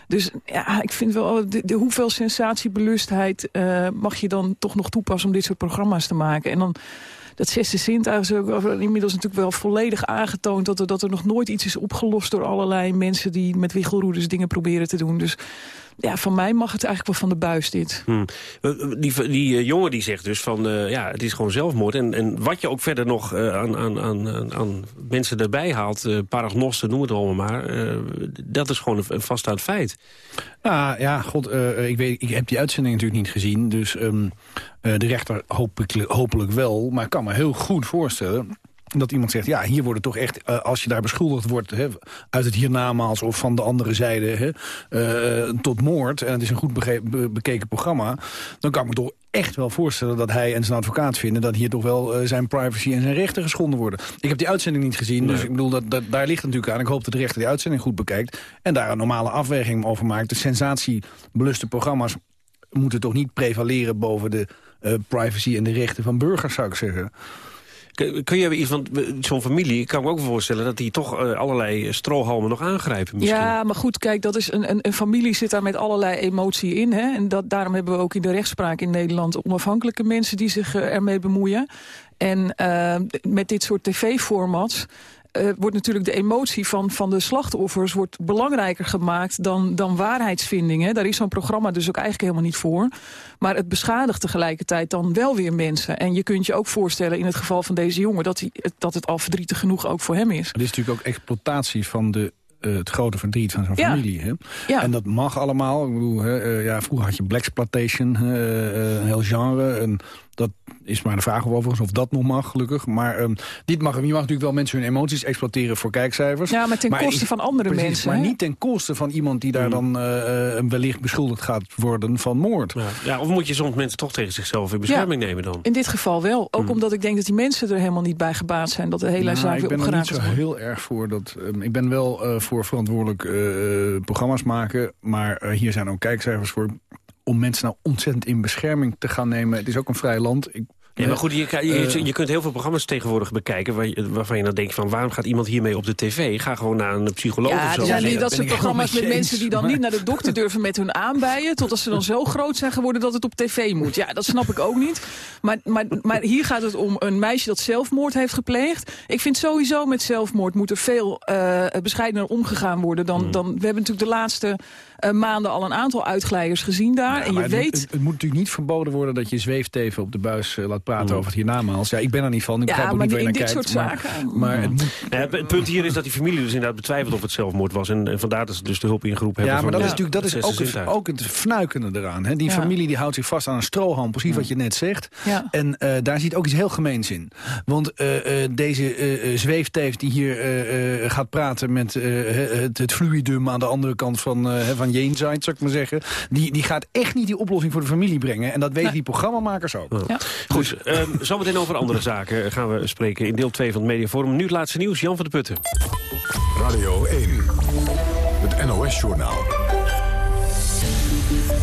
S30: Dus ja, ik vind wel, de, hoeveel sensatiebelustheid uh, mag je dan toch nog toepassen om dit soort programma's te maken. En dan dat zesde zintuig is ook inmiddels natuurlijk wel volledig aangetoond... Dat er, dat er nog nooit iets is opgelost door allerlei mensen... die met wiggelroeders dingen proberen te doen. Dus ja, van mij mag het eigenlijk wel van de buis dit.
S18: Hmm. Die, die uh, jongen die zegt dus van, uh, ja, het is gewoon zelfmoord. En, en wat je ook verder nog uh, aan, aan, aan, aan mensen erbij haalt, uh, paragnosten, noem het allemaal maar... dat is gewoon een, een vaststaand feit.
S29: Nou ja, god, ik, weet, ik heb die uitzending natuurlijk niet gezien. Dus um, de rechter hopelijk, hopelijk wel. Maar ik kan me heel goed voorstellen dat iemand zegt, ja, hier worden toch echt, uh, als je daar beschuldigd wordt... Hè, uit het hiernamaals of van de andere zijde hè, uh, tot moord... en het is een goed be bekeken programma... dan kan ik me toch echt wel voorstellen dat hij en zijn advocaat vinden... dat hier toch wel eh, zijn privacy en zijn rechten geschonden worden. Ik heb die uitzending niet gezien, dus ik bedoel, dat, dat, daar ligt het natuurlijk aan. Ik hoop dat de rechter die uitzending goed bekijkt... en daar een normale afweging over maakt. De sensatiebeluste programma's moeten toch niet prevaleren... boven de eh, privacy en de rechten van burgers, zou ik zeggen.
S18: Kun je iets van zo'n familie, ik kan me ook voorstellen... dat die toch eh, allerlei strohalmen nog aangrijpen misschien.
S30: Ja, maar goed, kijk, dat is een, een, een familie zit daar met allerlei emotie in. Hè? En dat, daarom hebben we ook in de rechtspraak in Nederland... onafhankelijke mensen die zich eh, ermee bemoeien. En met dit soort tv-formats uh, wordt natuurlijk de emotie van, van de slachtoffers wordt belangrijker gemaakt dan, dan waarheidsvindingen. Daar is zo'n programma dus ook eigenlijk helemaal niet voor. Maar het beschadigt tegelijkertijd dan wel weer mensen. En je kunt je ook voorstellen in het geval van deze jongen... dat, hij, dat het al verdrietig genoeg ook voor hem is.
S29: Het is natuurlijk ook exploitatie van de uh, het grote verdriet van zijn
S30: Ja.
S29: familie. Hè?
S30: Ja.
S29: En dat mag allemaal. Ik bedoel, hè, uh, ja, vroeger had je Blaxploitation, uh, een heel genre. En dat is maar de vraag of overigens of dat nog mag, gelukkig. Maar um, dit mag, je mag natuurlijk wel mensen hun emoties exploiteren voor kijkcijfers.
S30: Ja, maar ten koste van andere
S29: precies,
S30: mensen,
S29: Maar
S30: hè?
S29: niet ten koste van iemand die daar dan uh, wellicht beschuldigd gaat worden van moord.
S18: Ja. ja, of moet je soms mensen toch tegen zichzelf in bescherming
S30: Ja,
S18: nemen dan?
S30: In dit geval wel. Ook
S18: Hmm.
S30: omdat ik denk dat die mensen er helemaal niet bij gebaat zijn... dat de hele
S29: Nou,
S30: zaak
S29: ik
S30: weer
S29: ben er niet
S30: opgeraakt
S29: zo
S30: wordt.
S29: heel erg voor. Dat, um, ik ben wel uh, voor verantwoordelijk uh, programma's maken. Maar uh, hier zijn ook kijkcijfers voor. Om mensen nou ontzettend in bescherming te gaan nemen. Het is ook een vrij land. Ik,
S18: Ja, maar goed, je, je, je, kunt heel veel programma's tegenwoordig bekijken... Waar je, waarvan je dan denkt van waarom gaat iemand hiermee op de tv? Ga gewoon naar een psycholoog
S30: Ja,
S18: of zo.
S30: zijn
S18: Ja,
S30: die, dat soort programma's met
S18: eens,
S30: mensen die dan
S18: maar-
S30: niet naar de dokter durven met hun aanbijen... totdat ze dan zo groot zijn geworden dat het op tv moet. Ja, dat snap ik ook niet. Maar, maar, maar hier gaat het om een meisje dat zelfmoord heeft gepleegd. Ik vind sowieso met zelfmoord moet er veel uh, bescheidener omgegaan worden. Dan,
S29: Hmm.
S30: dan, we hebben natuurlijk de laatste uh, maanden al een aantal uitglijders gezien daar.
S29: Ja,
S30: en je
S29: maar
S30: weet...
S29: Het, het, het, moet natuurlijk niet verboden worden dat je zweefteven op de buis uh, laat praten over het hiernamaals. Ja, ik ben er niet van. Ik
S30: ja,
S29: begrijp ook
S30: maar
S29: niet waar je
S30: in
S29: naar
S30: dit
S29: kijkt.
S30: soort
S29: maar,
S30: zaken...
S29: Maar het, moet,
S18: ja, het punt hier is dat die familie dus inderdaad betwijfelt of het zelfmoord was. En, en vandaar dat ze dus de hulp ingeroepen hebben.
S29: Ja, maar dat is natuurlijk dat is ook, het, ook het fnuikende eraan. Hè? Die
S30: Ja.
S29: familie die houdt zich vast aan een strohalm, precies wat je net zegt.
S30: Ja.
S29: En uh, daar zit ook iets heel gemeens in. Want uh, uh, deze zweefteef die hier gaat praten met het, het fluidum aan de andere kant van, van Jeenzeit, zou ik maar zeggen. Die, die gaat echt niet die oplossing voor de familie brengen. En dat weten nee. die programmamakers ook.
S18: Ja. Goed, um, zometeen over andere zaken gaan we spreken in deel 2 van het Mediaforum. Nu het laatste nieuws, Jan van de Putten.
S1: Radio 1, het NOS-journaal.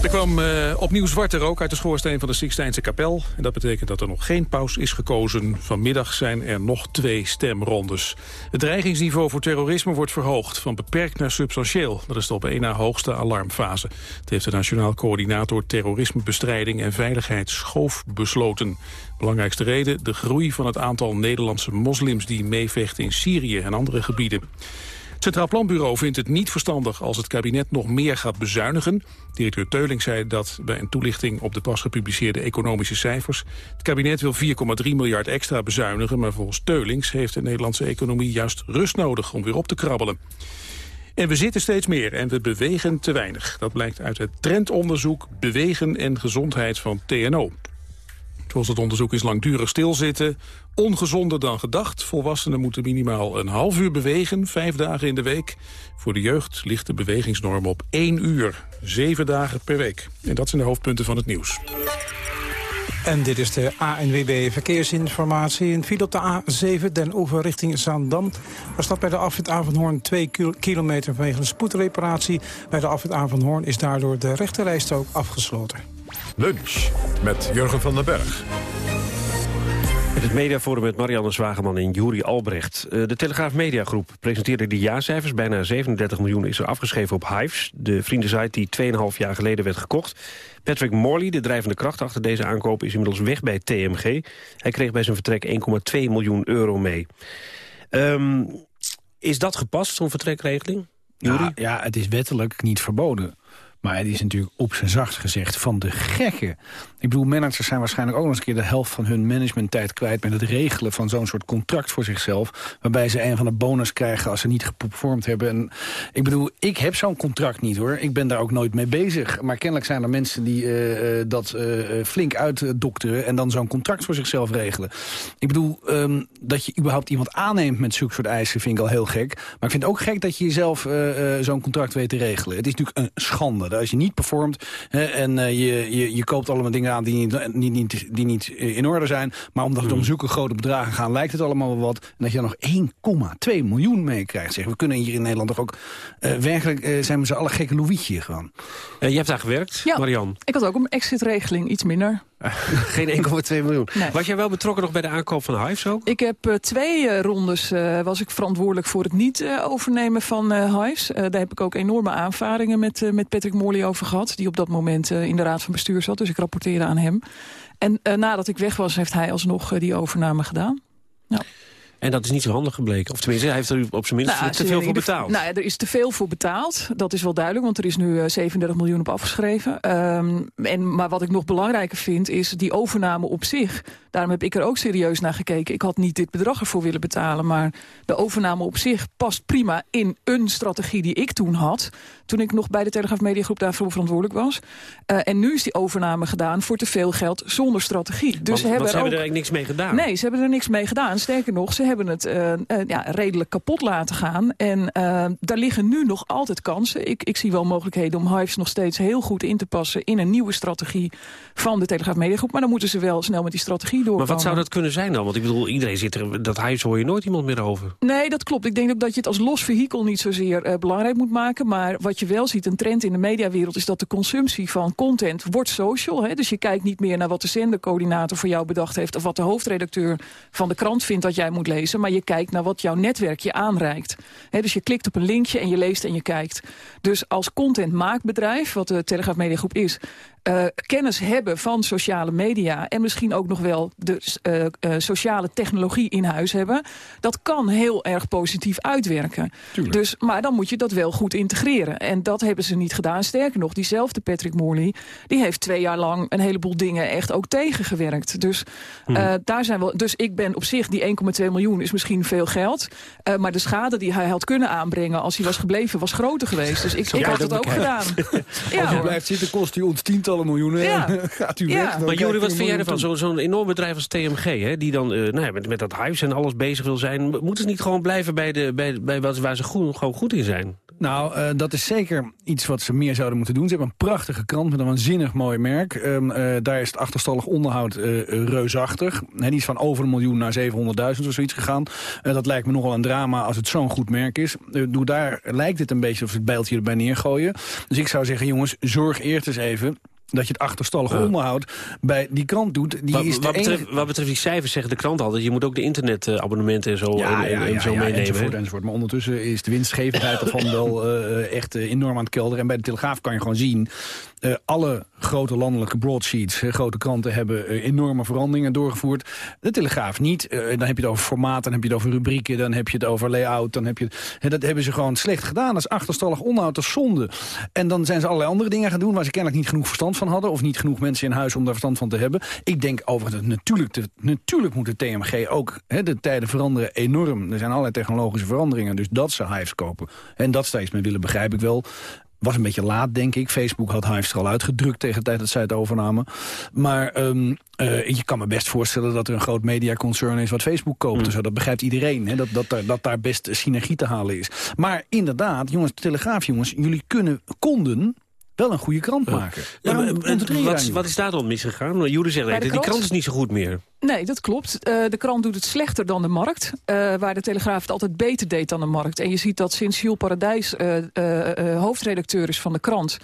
S2: Er kwam uh, opnieuw zwarte rook uit de schoorsteen van de Sixtijnse kapel. En dat betekent dat er nog geen paus is gekozen. Vanmiddag zijn er nog twee stemrondes. Het dreigingsniveau voor terrorisme wordt verhoogd. Van beperkt naar substantieel. Dat is de op één na hoogste alarmfase. Het heeft de Nationaal Coördinator Terrorismebestrijding en Veiligheid Schoof besloten. Belangrijkste reden de groei van het aantal Nederlandse moslims... die meevechten in Syrië en andere gebieden. Het Centraal Planbureau vindt het niet verstandig als het kabinet nog meer gaat bezuinigen. Directeur Teuling zei dat bij een toelichting op de pas gepubliceerde economische cijfers. Het kabinet wil 4,3 miljard extra bezuinigen, maar volgens Teulings heeft de Nederlandse economie juist rust nodig om weer op te krabbelen. En we zitten steeds meer en we bewegen te weinig. Dat blijkt uit het trendonderzoek Bewegen en Gezondheid van TNO. Volgens het onderzoek is langdurig stilzitten ongezonder dan gedacht. Volwassenen moeten minimaal een half uur bewegen, vijf dagen in de week. Voor de jeugd ligt de bewegingsnorm op één uur, zeven dagen per week. En dat zijn de hoofdpunten van het nieuws.
S31: En dit is de ANWB Verkeersinformatie. In file op de A7 Den Oever richting Zaandam. Er staat bij de afrit Avondhoorn 2 kilometer vanwege een spoedreparatie. Bij de afrit Avondhoorn is daardoor de rechterrijstrook afgesloten.
S1: Lunch met Jurgen van den Berg.
S18: Het mediaforum met Marianne Zwageman en Juri Albrecht. De Telegraaf Mediagroep presenteerde de jaarcijfers. Bijna 37 miljoen is er afgeschreven op Hives. De vriendensite die 2,5 jaar geleden werd gekocht. Patrick Morley, de drijvende kracht achter deze aankoop... is inmiddels weg bij TMG. Hij kreeg bij zijn vertrek 1,2 miljoen euro mee. Um, is dat gepast, zo'n vertrekregeling? Juri?
S29: Ja, ja, het is wettelijk niet verboden. Maar het is natuurlijk op zijn zacht gezegd van de gekken. Ik bedoel, managers zijn waarschijnlijk ook nog eens een keer de helft van hun managementtijd kwijt... met het regelen van zo'n soort contract voor zichzelf... waarbij ze een van de bonus krijgen als ze niet geperformd hebben. En ik bedoel, ik heb zo'n contract niet hoor. Ik ben daar ook nooit mee bezig. Maar kennelijk zijn er mensen die uh, dat uh, flink uitdokteren... en dan zo'n contract voor zichzelf regelen. Ik bedoel, um, dat je überhaupt iemand aanneemt met zulke soort eisen... vind ik al heel gek. Maar ik vind het ook gek dat je jezelf zo'n contract weet te regelen. Het is natuurlijk een schande Als je niet performt hè, en uh, je, je, je koopt allemaal dingen aan die niet, die niet, die niet in orde zijn... maar omdat het om zulke grote bedragen gaan, lijkt het allemaal wel wat... en dat je er nog 1,2 miljoen mee krijgt. Zeg. We kunnen hier in Nederland toch ook... Uh, werkelijk uh, zijn we ze alle gekke Louietje gewoon.
S18: je hebt daar gewerkt,
S30: ja,
S18: Marian.
S30: ik had ook een exit-regeling, iets minder. [LAUGHS]
S18: Geen 1,2 miljoen.
S30: Nee.
S18: Was jij wel betrokken nog bij de aankoop van Hives ook?
S30: Ik heb uh, twee uh, rondes uh, was ik verantwoordelijk voor het niet overnemen van Hives. daar heb ik ook enorme aanvaringen met, met Patrick Morley over gehad. Die op dat moment in de raad van bestuur zat. Dus ik rapporteerde aan hem. En nadat ik weg was heeft hij alsnog die overname gedaan. Ja.
S18: En dat is niet zo handig gebleken. Of tenminste, hij heeft er op zijn minst
S30: nou,
S18: te veel voor betaald.
S30: Nou ja, er is te veel voor betaald. Dat is wel duidelijk, want er is nu uh, 37 miljoen op afgeschreven. Um, en, maar wat ik nog belangrijker vind, is die overname op zich. Daarom heb ik er ook serieus naar gekeken. Ik had niet dit bedrag ervoor willen betalen. Maar de overname op zich past prima in een strategie die ik toen had. Toen ik nog bij de Telegraaf Mediagroep daarvoor verantwoordelijk was. Uh, en nu is die overname gedaan voor te veel geld zonder strategie. Dus
S18: want,
S30: ze hebben,
S18: want ze
S30: er,
S18: hebben
S30: ook...
S18: er niks mee gedaan.
S30: Nee, ze hebben er niks mee gedaan. Sterker nog, ze hebben het uh, uh, ja, redelijk kapot laten gaan. En daar liggen nu nog altijd kansen. Ik, ik zie wel mogelijkheden om Hives nog steeds heel goed in te passen... in een nieuwe strategie van de Telegraaf Mediagroep. Maar dan moeten ze wel snel met die strategie doorkomen.
S18: Maar wat zou dat kunnen zijn dan? Want ik bedoel, iedereen zit er... Dat Hives hoor je nooit iemand meer over.
S30: Nee, dat klopt. Ik denk ook dat je het als los vehikel niet zozeer belangrijk moet maken. Maar wat je wel ziet, een trend in de mediawereld... is dat de consumptie van content wordt social. Hè? Dus je kijkt niet meer naar wat de zendercoördinator voor jou bedacht heeft... of wat de hoofdredacteur van de krant vindt dat jij moet lezen. Maar je kijkt naar wat jouw netwerk je aanreikt. He, dus je klikt op een linkje en je leest en je kijkt. Dus als contentmaakbedrijf, wat de Telegraaf Mediagroep is... Uh, kennis hebben van sociale media... en misschien ook nog wel de uh, uh, sociale technologie in huis hebben... dat kan heel erg positief uitwerken. Dus, maar dan moet je dat wel goed integreren. En dat hebben ze niet gedaan. Sterker nog, diezelfde Patrick Morley... die heeft twee jaar lang een heleboel dingen echt ook tegengewerkt. Dus, hmm. daar zijn we, dus ik ben op zich, die 1,2 miljoen is misschien veel geld... maar de schade die hij had kunnen aanbrengen als hij was gebleven... was groter geweest. Dus ik, ik had het ook gedaan.
S29: ja, [LAUGHS] als je blijft zitten, kost hij ons tientallen miljoenen.
S30: Ja. [LAUGHS]
S29: gaat u
S30: ja.
S29: weg.
S18: Maar Juri, wat vind jij ervan? Zo'n zo enorm bedrijf als TMG, hè, die dan uh, nou ja, met, met dat huis en alles bezig wil zijn... moeten ze niet gewoon blijven bij, de, bij, bij wat, waar ze goed, gewoon goed in zijn?
S29: Nou, uh, dat is zeker iets wat ze meer zouden moeten doen. Ze hebben een prachtige krant met een waanzinnig mooi merk. Um, uh, daar is het achterstallig onderhoud uh, reusachtig. He, die is van over een miljoen naar 700.000 of zoiets gegaan. dat lijkt me nogal een drama als het zo'n goed merk is. doe daar lijkt het een beetje of ze het bijltje erbij neergooien. Dus ik zou zeggen, jongens, zorg eerst eens even dat je het achterstallig ja. onderhoud bij die krant doet. Die
S18: wat,
S29: is
S18: wat, betreft,
S29: enige...
S18: wat betreft die cijfers zeggen de krant altijd... je moet ook de internetabonnementen en zo,
S29: ja,
S18: en,
S29: ja,
S18: en
S29: ja,
S18: zo
S29: ja,
S18: meenemen.
S29: Enzovoort, enzovoort. Maar ondertussen is de winstgevendheid ervan [LAUGHS] wel uh, echt uh, enorm aan het kelderen. En bij de Telegraaf kan je gewoon zien... Uh, alle grote landelijke broadsheets, uh, grote kranten hebben enorme veranderingen doorgevoerd. De Telegraaf niet. dan heb je het over formaat, dan heb je het over rubrieken, dan heb je het over layout. Dan heb je het, dat hebben ze gewoon slecht gedaan. Dat is achterstallig onderhoud, dat is zonde. En dan zijn ze allerlei andere dingen gaan doen waar ze kennelijk niet genoeg verstand van hadden. Of niet genoeg mensen in huis om daar verstand van te hebben. Ik denk overigens, natuurlijk, de, natuurlijk moet de TMG ook, de tijden veranderen enorm. Er zijn allerlei technologische veranderingen, dus dat ze Hives kopen. En dat steeds meer willen, begrijp ik wel was een beetje laat, denk ik. Facebook had Hives er al uitgedrukt tegen de tijd dat zij het overnamen. Maar um, uh, je kan me best voorstellen dat er een groot mediaconcern is wat Facebook koopt. Mm. Dus dat begrijpt iedereen, hè, dat, dat, dat, dat daar best synergie te halen is. Maar inderdaad, jongens, Telegraaf jongens, jullie kunnen, konden wel een goede krant maken.
S18: Ja, maar, wat, wat, is daar dan misgegaan? Jullie zeggen, die krant? krant is niet zo goed meer.
S30: Nee, dat klopt. Uh, de krant doet het slechter dan de markt. Uh, waar de Telegraaf het altijd beter deed dan de markt. En je ziet dat sinds Jules Paradijs uh, hoofdredacteur is van de krant...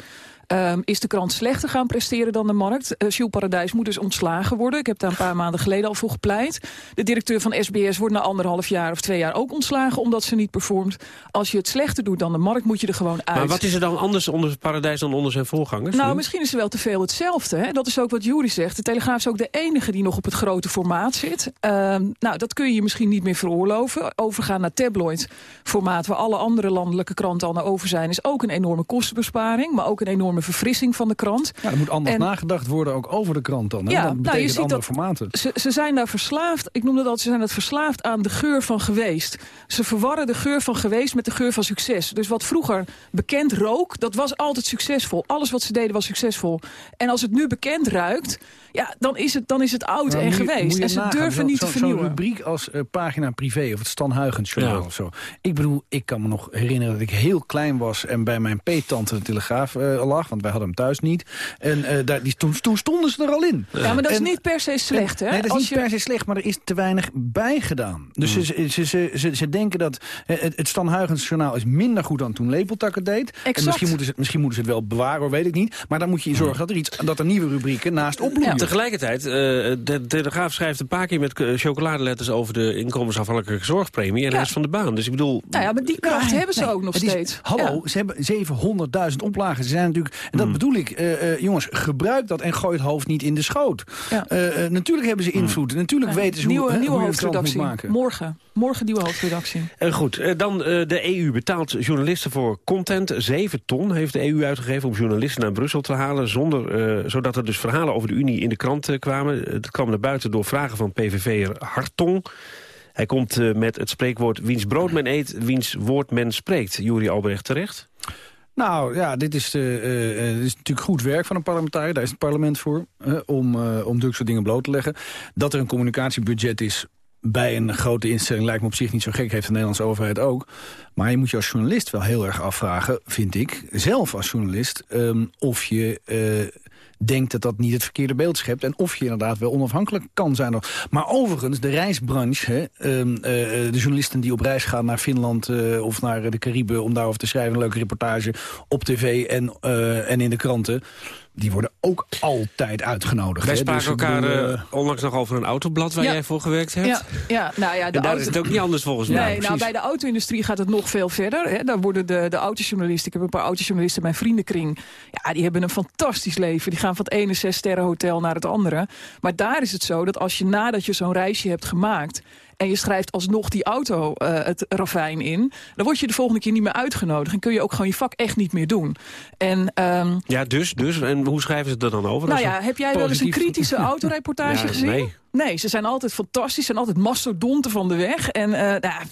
S30: Um, is de krant slechter gaan presteren dan de markt. Uh, Jules Paradijs moet dus ontslagen worden. Ik heb daar een paar maanden geleden al voor gepleit. De directeur van SBS wordt na anderhalf jaar of twee jaar ook ontslagen... omdat ze niet performt. Als je het slechter doet dan de markt, moet je er gewoon uit.
S18: Maar wat is er dan anders onder Paradijs dan onder zijn voorgangers?
S30: Nou, misschien is er wel te veel hetzelfde. Hè? Dat is ook wat Jury zegt. De Telegraaf is ook de enige die nog op het grote formaat zit. Um, nou, dat kun je je misschien niet meer veroorloven. Overgaan naar tabloid formaat... waar alle andere landelijke kranten al naar over zijn... is ook een enorme kostenbesparing, maar ook een enorme verfrissing van de krant.
S29: Ja, er moet anders en, nagedacht worden, ook over de krant dan. Hè?
S30: Ja,
S29: dat
S30: nou, je ziet
S29: andere
S30: dat,
S29: formaten.
S30: Ze, ze zijn daar verslaafd, ik noem dat ze zijn het verslaafd aan de geur van geweest. Ze verwarren de geur van geweest met de geur van succes. Dus wat vroeger bekend rook, dat was altijd succesvol. Alles wat ze deden was succesvol. En als het nu bekend ruikt, ja, dan is het, dan is het oud
S29: Nou,
S30: en
S29: je-
S30: geweest. En ze
S29: nagaan,
S30: durven
S29: zo-
S30: niet
S29: zo-
S30: te vernieuwen.
S29: Zo'n rubriek als eh, pagina privé of het Stan Huygens journaal
S18: Ja.
S29: of zo. Ik bedoel, ik kan me nog herinneren dat ik heel klein was... en bij mijn peettante de Telegraaf eh, verslag, want wij hadden hem thuis niet. En eh, daar, die, toen, toen stonden ze er al in.
S30: Ja, maar dat is
S29: En-
S30: niet per se slecht, hè?
S29: Nee, dat is
S30: Als
S29: niet
S30: je-
S29: per se slecht, maar er is te weinig bij gedaan. Dus
S30: Hmm.
S29: ze, ze, ze, ze, ze denken dat het, het Stan Huygens journaal is minder goed dan toen Lepeltak het deed. En misschien moeten, ze, misschien moeten ze het wel bewaren, weet ik niet. Maar dan moet je zorgen dat er, iets, dat er nieuwe rubrieken naast opbloeien.
S18: Tegelijkertijd, eh, de Telegraaf schrijft een paar keer met eh, chocoladeletters... over de inkomensafhankelijke zorgpremie en de rest van de baan. Dus ik bedoel...
S30: Nou ja, maar die kracht hebben ze
S29: nee,
S30: ook nog
S29: is-
S30: steeds.
S29: hallo,
S30: Ja.
S29: ze hebben 700.000 oplagen. Ze zijn natuurlijk, en
S30: Hmm.
S29: dat bedoel ik, eh, eh, jongens, gebruik dat en gooi het hoofd niet in de schoot. Eh, eh, natuurlijk hebben ze invloed. Natuurlijk
S30: Hmm. Ja.
S29: weten ze hoe,
S30: nieuwe,
S29: hoe moet
S30: hoofdredactie.
S29: maken.
S30: Morgen. Morgen nieuwe hoofdredactie.
S18: Eh, goed, eh, dan eh, de EU betaalt journalisten voor content. 7 ton heeft de EU uitgegeven om journalisten naar Brussel te halen... Zonder, eh, zodat er dus verhalen over de Unie in de krant kwamen. Het kwam naar buiten door vragen van PVV'er Hartong. Hij komt eh, met het spreekwoord wiens brood men eet, wiens woord men spreekt. Juri Albrecht terecht.
S29: Nou ja, dit is, eh, eh, eh, dit is natuurlijk goed werk van een parlementariër. Daar is het parlement voor, om, eh, om zulke soort dingen bloot te leggen. Dat er een communicatiebudget is bij een grote instelling lijkt me op zich niet zo gek. Heeft de Nederlandse overheid ook. Maar je moet je als journalist wel heel erg afvragen, vind ik, zelf als journalist, ehm, of je... eh, denkt dat dat niet het verkeerde beeld schept... en of je inderdaad wel onafhankelijk kan zijn. Maar overigens, de reisbranche, hè, ehm, eh, de journalisten die op reis gaan naar Finland... eh, of naar de Cariben om daarover te schrijven... een leuke reportage op tv en, en in de kranten... die worden ook altijd uitgenodigd.
S18: Wij spraken
S29: Dus ik
S18: elkaar
S29: bedoel,
S18: eh,
S29: eh,
S18: onlangs nog over een autoblad waar
S30: Ja.
S18: jij voor gewerkt hebt.
S30: Ja, ja, nou ja, de
S18: en daar
S30: auto-
S18: is het ook niet anders volgens mij.
S30: Nee, nou, bij de auto-industrie gaat het nog veel verder. Hè. Daar worden de, de autojournalisten, ik heb een paar autojournalisten in mijn vriendenkring... ja, die hebben een fantastisch leven. Die gaan van het ene zessterrenhotel naar het andere. Maar daar is het zo dat als je nadat je zo'n reisje hebt gemaakt... en je schrijft alsnog die auto eh, het ravijn in... dan word je de volgende keer niet meer uitgenodigd... en kun je ook gewoon je vak echt niet meer doen. En... ehm,
S18: Ja, dus, dus. En hoe schrijven ze er dan over?
S30: nou ja, heb jij wel eens een kritische [LAUGHS] autoreportage
S18: Ja,
S30: gezien?
S18: nee.
S30: Nee, ze zijn altijd fantastisch. Ze zijn altijd mastodonten van de weg. En, eh, nou,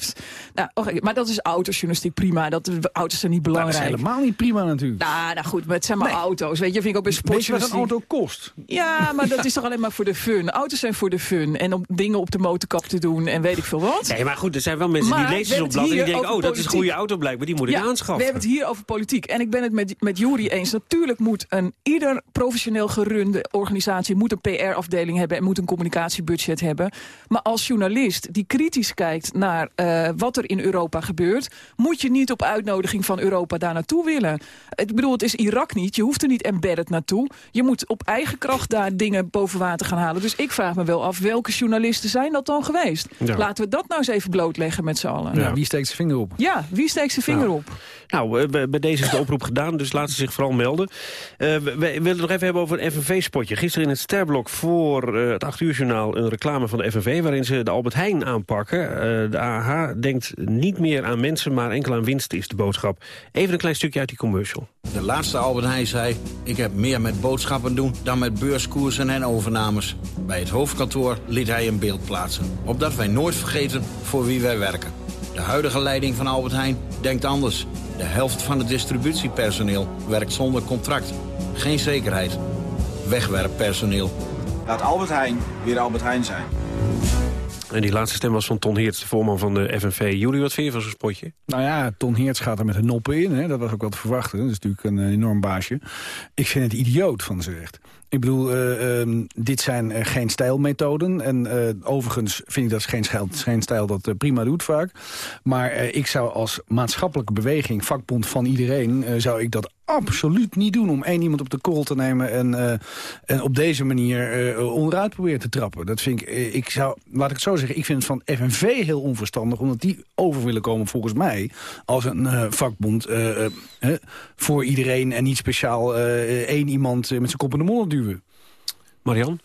S30: nou, maar dat is autojournalistiek prima. Dat, auto's zijn niet
S29: dat is
S30: belangrijk.
S29: helemaal niet prima natuurlijk.
S30: Nou, nou goed, maar het zijn maar auto's. Weet je, vind ik ook bij
S29: Weet je wat een
S30: sportjournalistiek.
S29: auto kost?
S30: Ja, maar dat is toch alleen maar voor de fun. Auto's zijn voor de fun. En om dingen op de motorkap te doen en weet ik veel wat.
S18: Nee, maar goed, er zijn wel mensen
S30: Maar
S18: die lezen zo'n
S30: hebben
S18: blad en die denken... oh, dat is een goede auto blijkbaar, die moet ik
S30: Ja,
S18: aanschaffen.
S30: We hebben het hier over politiek. En ik ben het met, met Jury eens. Natuurlijk moet een ieder professioneel gerunde organisatie... moet een PR-afdeling hebben en moet een communicatiebudget hebben. Maar als journalist die kritisch kijkt naar eh, wat er in Europa gebeurt... moet je niet op uitnodiging van Europa daar naartoe willen. Ik bedoel, het is Irak niet. Je hoeft er niet embedded naartoe. Je moet op eigen kracht daar dingen boven water gaan halen. Dus ik vraag me wel af, welke journalisten zijn dat dan geweest?
S18: Ja.
S30: Laten we dat nou eens even blootleggen met z'n allen.
S29: Ja, wie steekt zijn vinger op?
S30: Ja, wie steekt zijn vinger
S18: Nou,
S30: op?
S18: Nou, eh, bij- deze is de oproep gedaan, dus laten ze zich vooral melden. Eh, we, we willen het nog even hebben over een FNV-spotje. Gisteren in het Sterblok voor eh, het 8 uur journaal een reclame van de FNV... waarin ze de Albert Heijn aanpakken. Eh, de AH denkt niet meer aan mensen, maar enkel aan winst is de boodschap. Even een klein stukje uit die commercial.
S32: De laatste Albert Heijn zei... ik heb meer met boodschappen doen dan met beurskoersen en overnames. Bij het hoofdkantoor liet hij een beeld plaatsen. Opdat wij nooit vergeten voor wie wij werken. De huidige leiding van Albert Heijn denkt anders. De helft van het distributiepersoneel werkt zonder contract. Geen zekerheid. Wegwerppersoneel.
S33: Laat Albert Heijn weer Albert Heijn zijn.
S18: En die laatste stem was van Ton Heerts, de voorman van de FNV. Jullie, wat vind je van zo'n spotje?
S29: Nou ja, Ton Heerts gaat er met een noppen in. Hè. Dat was ook wel te verwachten. Dat is natuurlijk een eh, enorm baasje. Ik vind het idioot van ze echt. Ik bedoel, eh, ehm, dit zijn eh, geen stijlmethoden. En eh, overigens vind ik dat geen, stijl, geen stijl dat prima doet vaak. Maar eh, ik zou als maatschappelijke beweging, vakbond van iedereen... eh, zou ik dat absoluut niet doen om één iemand op de korrel te nemen... en, eh, en op deze manier eh onderuit proberen te trappen. Dat vind ik, eh, ik zou, laat ik het zo zeggen, ik vind het van FNV heel onverstandig... omdat die over willen komen volgens mij als een eh, vakbond hè, voor iedereen... en niet speciaal eh, één iemand met zijn kop in de modder duwen.
S18: Marian?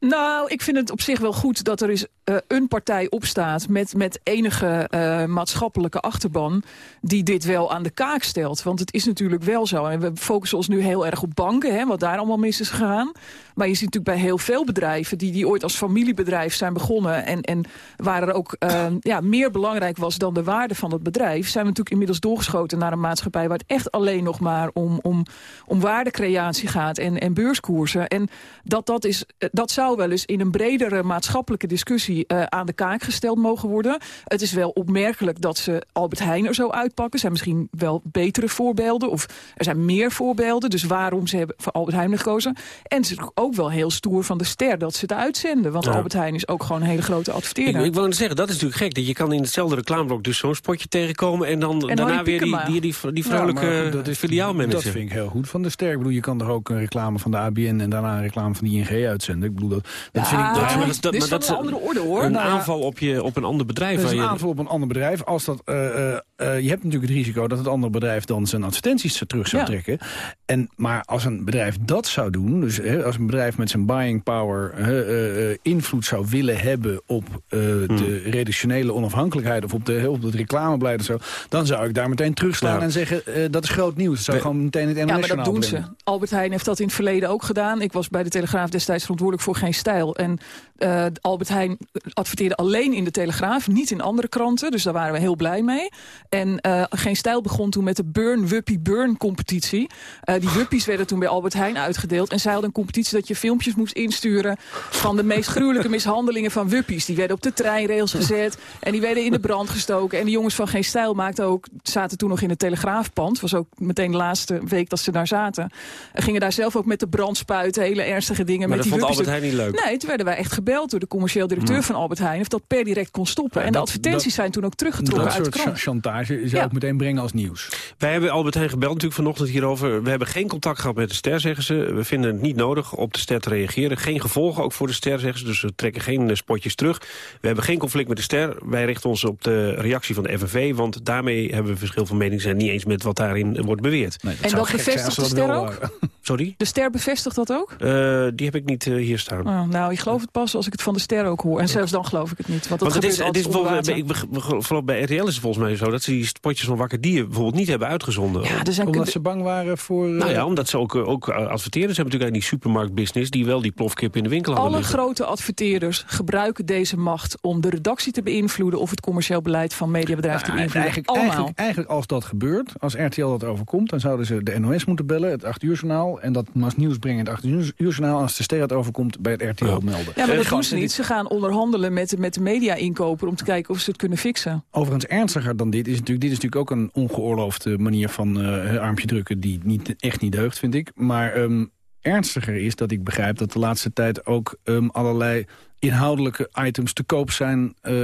S30: Nou, ik vind het op zich wel goed dat er eens eh, een partij opstaat... met, met enige eh, maatschappelijke achterban die dit wel aan de kaak stelt. Want het is natuurlijk wel zo. En we focussen ons nu heel erg op banken, hè, wat daar allemaal mis is gegaan. Maar je ziet natuurlijk bij heel veel bedrijven... die, die ooit als familiebedrijf zijn begonnen... en, en waar er ook eh, ja, meer belangrijk was dan de waarde van het bedrijf... zijn we natuurlijk inmiddels doorgeschoten naar een maatschappij... waar het echt alleen nog maar om, om, om waardecreatie gaat en, en beurskoersen. En dat, dat, is, dat zou wel eens in een bredere maatschappelijke discussie die eh, aan de kaak gesteld mogen worden. Het is wel opmerkelijk dat ze Albert Heijn er zo uitpakken. Er zijn misschien wel betere voorbeelden of er zijn meer voorbeelden. Dus waarom ze hebben voor Albert Heijn gekozen. En het is ook wel heel stoer van de ster dat ze het uitzenden. Want
S18: Ja.
S30: Albert Heijn is ook gewoon een hele grote
S18: Ik,
S30: adverteerder.
S18: ik wou net zeggen, dat is natuurlijk gek. Dat je kan in hetzelfde reclameblok dus zo'n spotje tegenkomen... en dan daarna weer die, die, die, die
S29: Ja, dat is
S18: filiaalmanager.
S29: Dat vind ik heel goed van de ster. Ik bedoel, je kan toch ook een reclame van de ABN en daarna een reclame van de ING uitzenden. Ik bedoel, dat, dat vind ik...
S30: Ja,
S29: Dat,
S30: maar dat-
S29: ik-
S30: dit is van een andere orde, hoor.
S18: Een
S29: Nou
S18: aanval op, je, op een ander bedrijf.
S29: Dat is
S18: waar
S29: een
S18: je,
S29: aanval op een ander bedrijf. Als dat, eh, eh, eh, je hebt natuurlijk het risico dat het andere bedrijf dan zijn advertenties terug zou
S30: Ja.
S29: trekken. En, maar als een bedrijf dat zou doen, dus hè, als een bedrijf met zijn buying power hè, eh, eh, invloed zou willen hebben op eh,
S18: Hmm.
S29: de redactionele onafhankelijkheid of op, de, op het reclamebeleid of zo, dan zou ik daar meteen terugstaan
S18: Ja.
S29: en zeggen eh, dat is groot nieuws. Dat zou
S18: We-
S29: gewoon meteen het NOS
S30: Ja, maar dat doen ze. Albert Heijn heeft dat in het verleden ook gedaan. Ik was bij de Telegraaf destijds verantwoordelijk voor Geen Stijl. En eh, Albert Heijn adverteerde alleen in de Telegraaf, niet in andere kranten. Dus daar waren we heel blij mee. En eh, Geen Stijl begon toen met de Burn Wuppie Burn competitie. Eh, die wuppies werden toen bij Albert Heijn uitgedeeld. En zij hadden een competitie dat je filmpjes moest insturen... van de meest gruwelijke [LAUGHS] mishandelingen van wuppies. Die werden op de treinrails gezet en die werden in de brand gestoken. En de jongens van Geen Stijl maakten ook, zaten toen nog in het Telegraafpand. was ook meteen de laatste week dat ze daar zaten. En gingen daar zelf ook met de brandspuiten hele ernstige dingen.
S18: Maar
S30: met
S18: dat
S30: die
S18: vond
S30: wuppies
S18: Albert Heijn niet leuk.
S30: Nee, toen werden wij echt gebeld door de commercieel directeur Van Albert Heijn... of dat per direct kon stoppen.
S29: Ja,
S30: en de
S29: dat-
S30: advertenties
S29: dat-
S30: zijn toen ook teruggetrokken
S29: Dat
S30: uit de
S29: soort
S30: krant.
S29: cha- chantage zou
S30: Ja.
S29: ik meteen brengen als nieuws.
S18: Wij hebben Albert Heijn gebeld natuurlijk vanochtend hierover. We hebben geen contact gehad met de ster, zeggen ze. We vinden het niet nodig op de ster te reageren. Geen gevolgen ook voor de ster, zeggen ze. Dus we trekken geen eh, spotjes terug. We hebben geen conflict met de ster. Wij richten ons op de reactie van de FNV. Want daarmee hebben we verschil van mening. zijn niet eens met wat daarin wordt beweerd.
S30: En dat bevestigt de ster ook? [LAUGHS]
S18: Sorry?
S30: De ster bevestigt dat ook?
S18: Eh, die heb ik niet eh, hier staan.
S30: Oh, nou, ik geloof het pas als ik het van de ster ook hoor. En zelfs dan geloof ik het niet. Want dat
S18: Want het
S30: gebeurt
S18: is, het is bijvoorbeeld, ik geloof bij RTL is het volgens mij zo... dat ze die spotjes van Wakker Dier bijvoorbeeld niet hebben uitgezonden.
S30: Ja, er zijn
S29: Omdat ze bang waren voor... eh,
S18: Nou ja, omdat ze ook, eh, ook eh, adverteren. Ze hebben natuurlijk die supermarktbusiness... die wel die plofkip in de winkel hadden
S30: Alle
S18: liggen.
S30: grote adverteerders gebruiken deze macht om de redactie te beïnvloeden of het commercieel beleid van mediabedrijven te
S29: Nou,
S30: beïnvloeden.
S29: eigenlijk,
S30: Allemaal.
S29: eigenlijk, eigenlijk als dat gebeurt, als RTL dat overkomt... dan zouden ze de NOS moeten bellen, het 8 uur journaal... en dat als nieuws brengen in het 8 uur journaal... als de ster het overkomt bij het RTL melden.
S30: Ja, maar dat doen ze niet. Ze gaan onderhandelen met, de- met de media-inkoper om te kijken of ze het kunnen fixen.
S29: Overigens ernstiger dan dit is natuurlijk... dit is natuurlijk ook een ongeoorloofde manier van eh, armpje drukken... die niet, echt niet deugt, vind ik. Maar ehm, ernstiger is dat ik begrijp dat de laatste tijd ook ehm, allerlei inhoudelijke items te koop zijn, eh,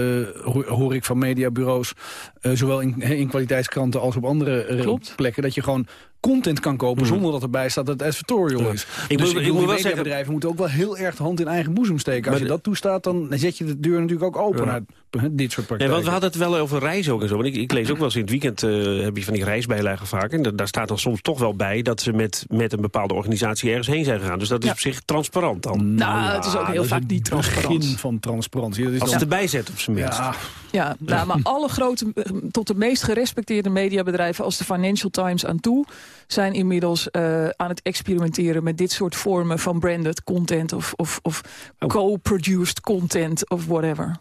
S29: hoor, ik van mediabureaus, eh, zowel in, in kwaliteitskranten als op andere
S30: Klopt.
S29: plekken, dat je gewoon content kan kopen zonder dat erbij staat dat het advertorial is.
S18: Ik
S29: dus
S18: moet- ik wel zeggen-
S29: moeten ook wel heel erg de hand in eigen boezem steken. Als
S18: Maar
S29: je dat toestaat, dan zet je de deur natuurlijk ook open
S18: Ja.
S29: Dit soort
S18: want we hadden het wel over reizen ook en zo. Want ik, ik lees ook wel eens in het weekend, eh, heb je van die reisbijlagen vaak. En da- daar staat dan soms toch wel bij dat ze met, met een bepaalde organisatie ergens heen zijn gegaan. Dus dat is op zich transparant dan.
S30: Nou, het is ook heel vaak niet transparant.
S29: begin van transparantie. Dat is
S18: Als
S29: dan-
S18: ze het erbij zetten op zijn minst.
S29: Ja,
S30: Ja, nou, maar alle grote, eh, tot de meest gerespecteerde mediabedrijven als de Financial Times aan toe, zijn inmiddels eh, aan het experimenteren met dit soort vormen van branded content of, of, of
S18: Oh.
S30: co-produced content of whatever.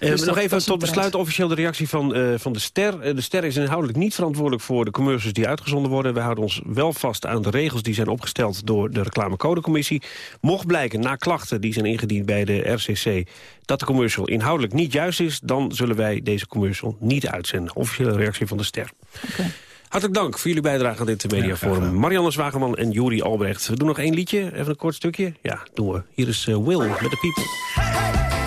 S18: Eh,
S30: Dus
S18: nog
S30: dat-
S18: even tot besluit officieel de reactie van, eh, van de Ster. Eh, de Ster is inhoudelijk niet verantwoordelijk voor de commercials die uitgezonden worden. We houden ons wel vast aan de regels die zijn opgesteld door de reclamecodecommissie. Mocht blijken na klachten die zijn ingediend bij de RCC dat de commercial inhoudelijk niet juist is, dan zullen wij deze commercial niet uitzenden. Officiële reactie van de Ster. Hartelijk dank voor jullie bijdrage aan dit mediaforum. Marianne Zwageman en Juri Albrecht. We doen nog één liedje, even een kort stukje. Ja, doen we. Hier is Will met The People.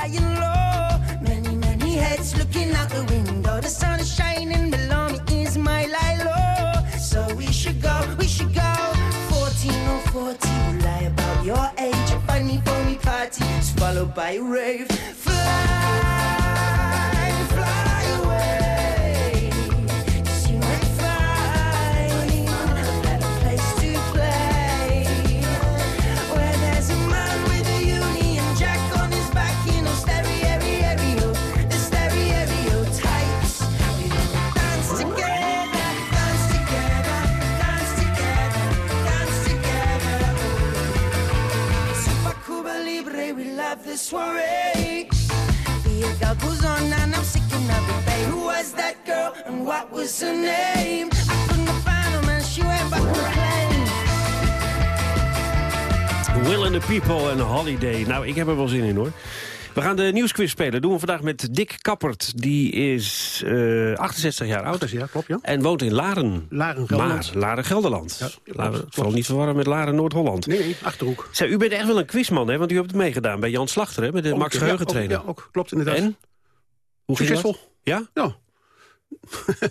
S34: Flying low. Many, many heads looking out the window. The sun is shining below me is my Lilo. So we should go, we should go. 14 or 14, lie about your age. A funny, phony party, is followed by a rave. Fly soiree. The girl goes on and I'm sick and it, babe. Who was that girl and what was her name? I couldn't find her, man. She went back to claim.
S18: Will and the People en Holiday. Nou, ik heb er wel zin in hoor. We gaan de nieuwsquiz spelen. doen we vandaag met Dick Kappert. Die is eh 68 jaar oud.
S35: Ja, klopt, ja.
S18: En woont in Laren.
S35: Laren, Gelderland.
S18: Maar, Laren, Gelderland.
S35: Ja, klopt.
S18: vooral niet verwarren met Laren, Noord-Holland.
S35: Nee, nee, Achterhoek.
S18: Zeg, u bent echt wel een quizman, hè? Want u hebt het meegedaan bij Jan Slachter, hè? Met de
S35: Ook,
S18: Max
S35: ja,
S18: Geheugentrainer.
S35: ook- Ja, ook, klopt inderdaad.
S18: En? Hoe ging
S35: Succesvol.
S18: dat? Ja?
S35: Ja.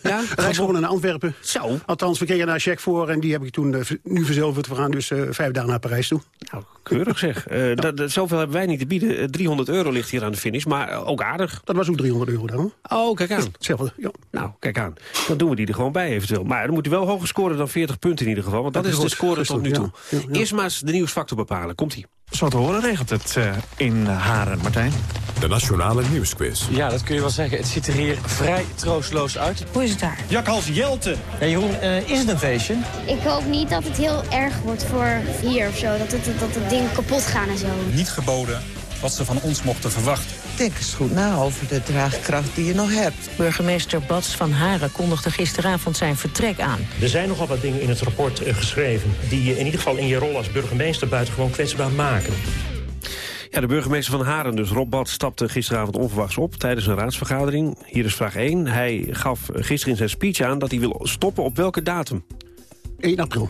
S18: Ja? [LAUGHS]
S35: Reis gewoon naar Antwerpen.
S18: Zo.
S35: Althans, we kregen daar een check voor en die heb ik toen eh, nu verzilverd. We gaan dus eh, vijf dagen naar Parijs toe.
S18: Nou, keurig zeg. Dat, dat- zoveel hebben wij niet te bieden. Eh, 300 euro ligt hier aan de finish, maar ook aardig.
S35: Dat was ook 300 euro dan.
S18: Oh, kijk aan. [LAUGHS]
S35: Hetzelfde, ja.
S18: Nou, kijk aan. Dan doen we die er gewoon bij eventueel. Maar dan moet u wel hoger scoren dan 40 punten in ieder geval. Want dat,
S35: Dat
S18: is de score tot nu toe.
S35: ja. Ja, ja.
S18: Eerst maar eens de nieuwsfactor bepalen. Komt-ie.
S36: Zo te horen regent het eh, in Haren, Martijn.
S1: De Nationale Nieuwsquiz.
S37: Ja, dat kun je wel zeggen. Het ziet er hier vrij troosteloos uit.
S38: Hoe is het daar?
S37: Jakhals Jelte. Ja, Jeroen, eh, is het een feestje?
S39: Ik hoop niet dat het heel erg wordt voor hier of zo. Dat het, dat het ding kapot gaan en zo.
S37: Niet geboden wat ze van ons mochten verwachten.
S40: Denk eens goed na over de draagkracht die je nog hebt.
S38: Burgemeester Bats van Haren kondigde gisteravond zijn vertrek aan.
S41: Er zijn nogal wat dingen in het rapport eh, geschreven... die je in ieder geval in je rol als burgemeester buitengewoon kwetsbaar maken.
S18: Ja, de burgemeester van Haren, dus Rob Bad, stapte gisteravond onverwachts op tijdens een raadsvergadering. Hier is vraag 1. Hij gaf gisteren in zijn speech aan dat hij wil stoppen op welke datum?
S35: 1 april.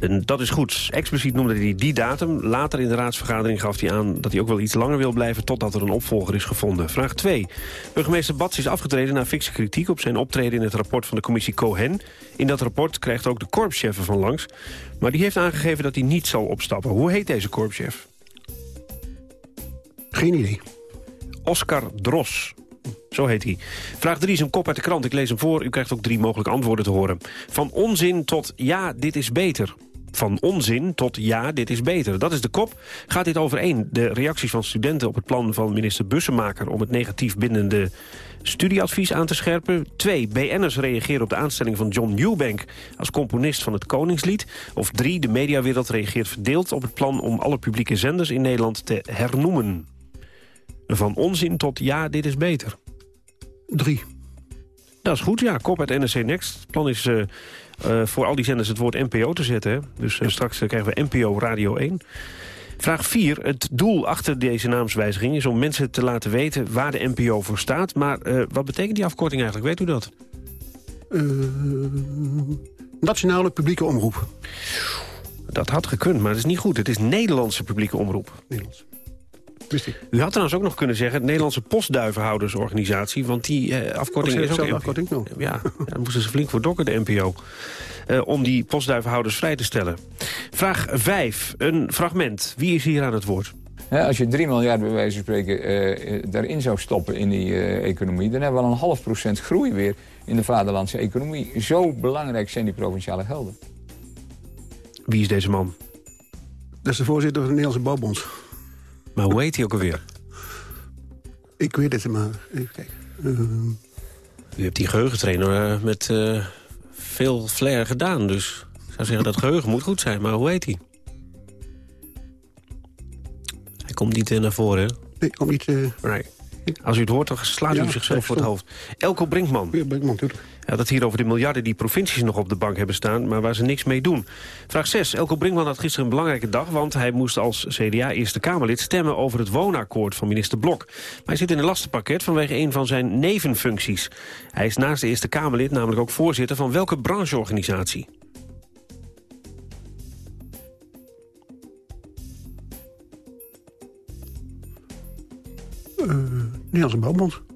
S18: En dat is goed. Expliciet noemde hij die datum. Later in de raadsvergadering gaf hij aan dat hij ook wel iets langer wil blijven... totdat er een opvolger is gevonden. Vraag 2. Burgemeester Bats is afgetreden na fikse kritiek... op zijn optreden in het rapport van de commissie Cohen. In dat rapport krijgt ook de korpschef ervan langs. Maar die heeft aangegeven dat hij niet zal opstappen. Hoe heet deze korpschef?
S35: Geen idee.
S18: Oscar Dros. Zo heet hij. Vraag 3 is een kop uit de krant. Ik lees hem voor. U krijgt ook drie mogelijke antwoorden te horen. Van onzin tot ja, dit is beter. Van onzin tot ja, dit is beter. Dat is de kop. Gaat dit overeen? De reacties van studenten op het plan van minister Bussemaker... om het negatief bindende studieadvies aan te scherpen. 2. BN'ers reageren op de aanstelling van John Newbank... als componist van het Koningslied. Of 3. De mediawereld reageert verdeeld op het plan... om alle publieke zenders in Nederland te hernoemen. Van onzin tot ja, dit is beter.
S35: 3.
S18: Dat is goed, ja. Kop uit NRC Next. Het plan is eh, eh, voor al die zenders het woord NPO te zetten. Hè? Dus eh, straks eh, krijgen we NPO Radio 1. Vraag 4. Het doel achter deze naamswijziging is om mensen te laten weten waar de NPO voor staat. Maar wat betekent die afkorting eigenlijk? Weet u dat?
S35: Nationale publieke omroep.
S18: Dat had gekund, maar dat is niet goed. Het is Nederlandse publieke omroep.
S35: Nederlands. Wist ik.
S18: U had trouwens ook nog kunnen zeggen... Nederlandse postduivenhoudersorganisatie. Want die eh, afkorting
S35: Ook
S18: is ook...
S35: afkorting? Nou.
S18: Ja, daar moesten ze flink voor dokken, de NPO. eh, om die postduivenhouders vrij te stellen. Vraag 5. Een fragment. Wie is hier aan het woord?
S42: Hè, als je 3 miljard bij wijze van spreken eh, eh, daarin zou stoppen in die eh, economie... dan hebben we al een half procent groei weer in de vaderlandse economie. Zo belangrijk zijn die provinciale gelden.
S18: Wie is deze man?
S35: Dat is de voorzitter van de Nederlandse Bouwbond.
S18: Maar hoe heet hij ook alweer?
S35: Ik weet het, maar even kijken. Eh,
S18: U hebt die geheugentrainer eh, met eh, veel flair gedaan. Dus ik zou zeggen dat geheugen moet goed zijn. Maar hoe heet hij? Hij komt niet eh, naar voren, hè?
S35: nee, komt niet...
S18: Nee. Als u het hoort, dan slaat u zichzelf voor het hoofd. Elko Brinkman.
S35: Ja, Brinkman, natuurlijk.
S18: Dat hier over de miljarden die provincies nog op de bank hebben staan... maar waar ze niks mee doen. Vraag 6. Elko Brinkman had gisteren een belangrijke dag... want hij moest als CDA-Eerste Kamerlid stemmen over het woonakkoord van minister Blok. Maar hij zit in een lastenpakket vanwege een van zijn nevenfuncties. Hij is naast de Eerste Kamerlid namelijk ook voorzitter... van welke brancheorganisatie?
S35: Eh, Nederlandse Bouwbond.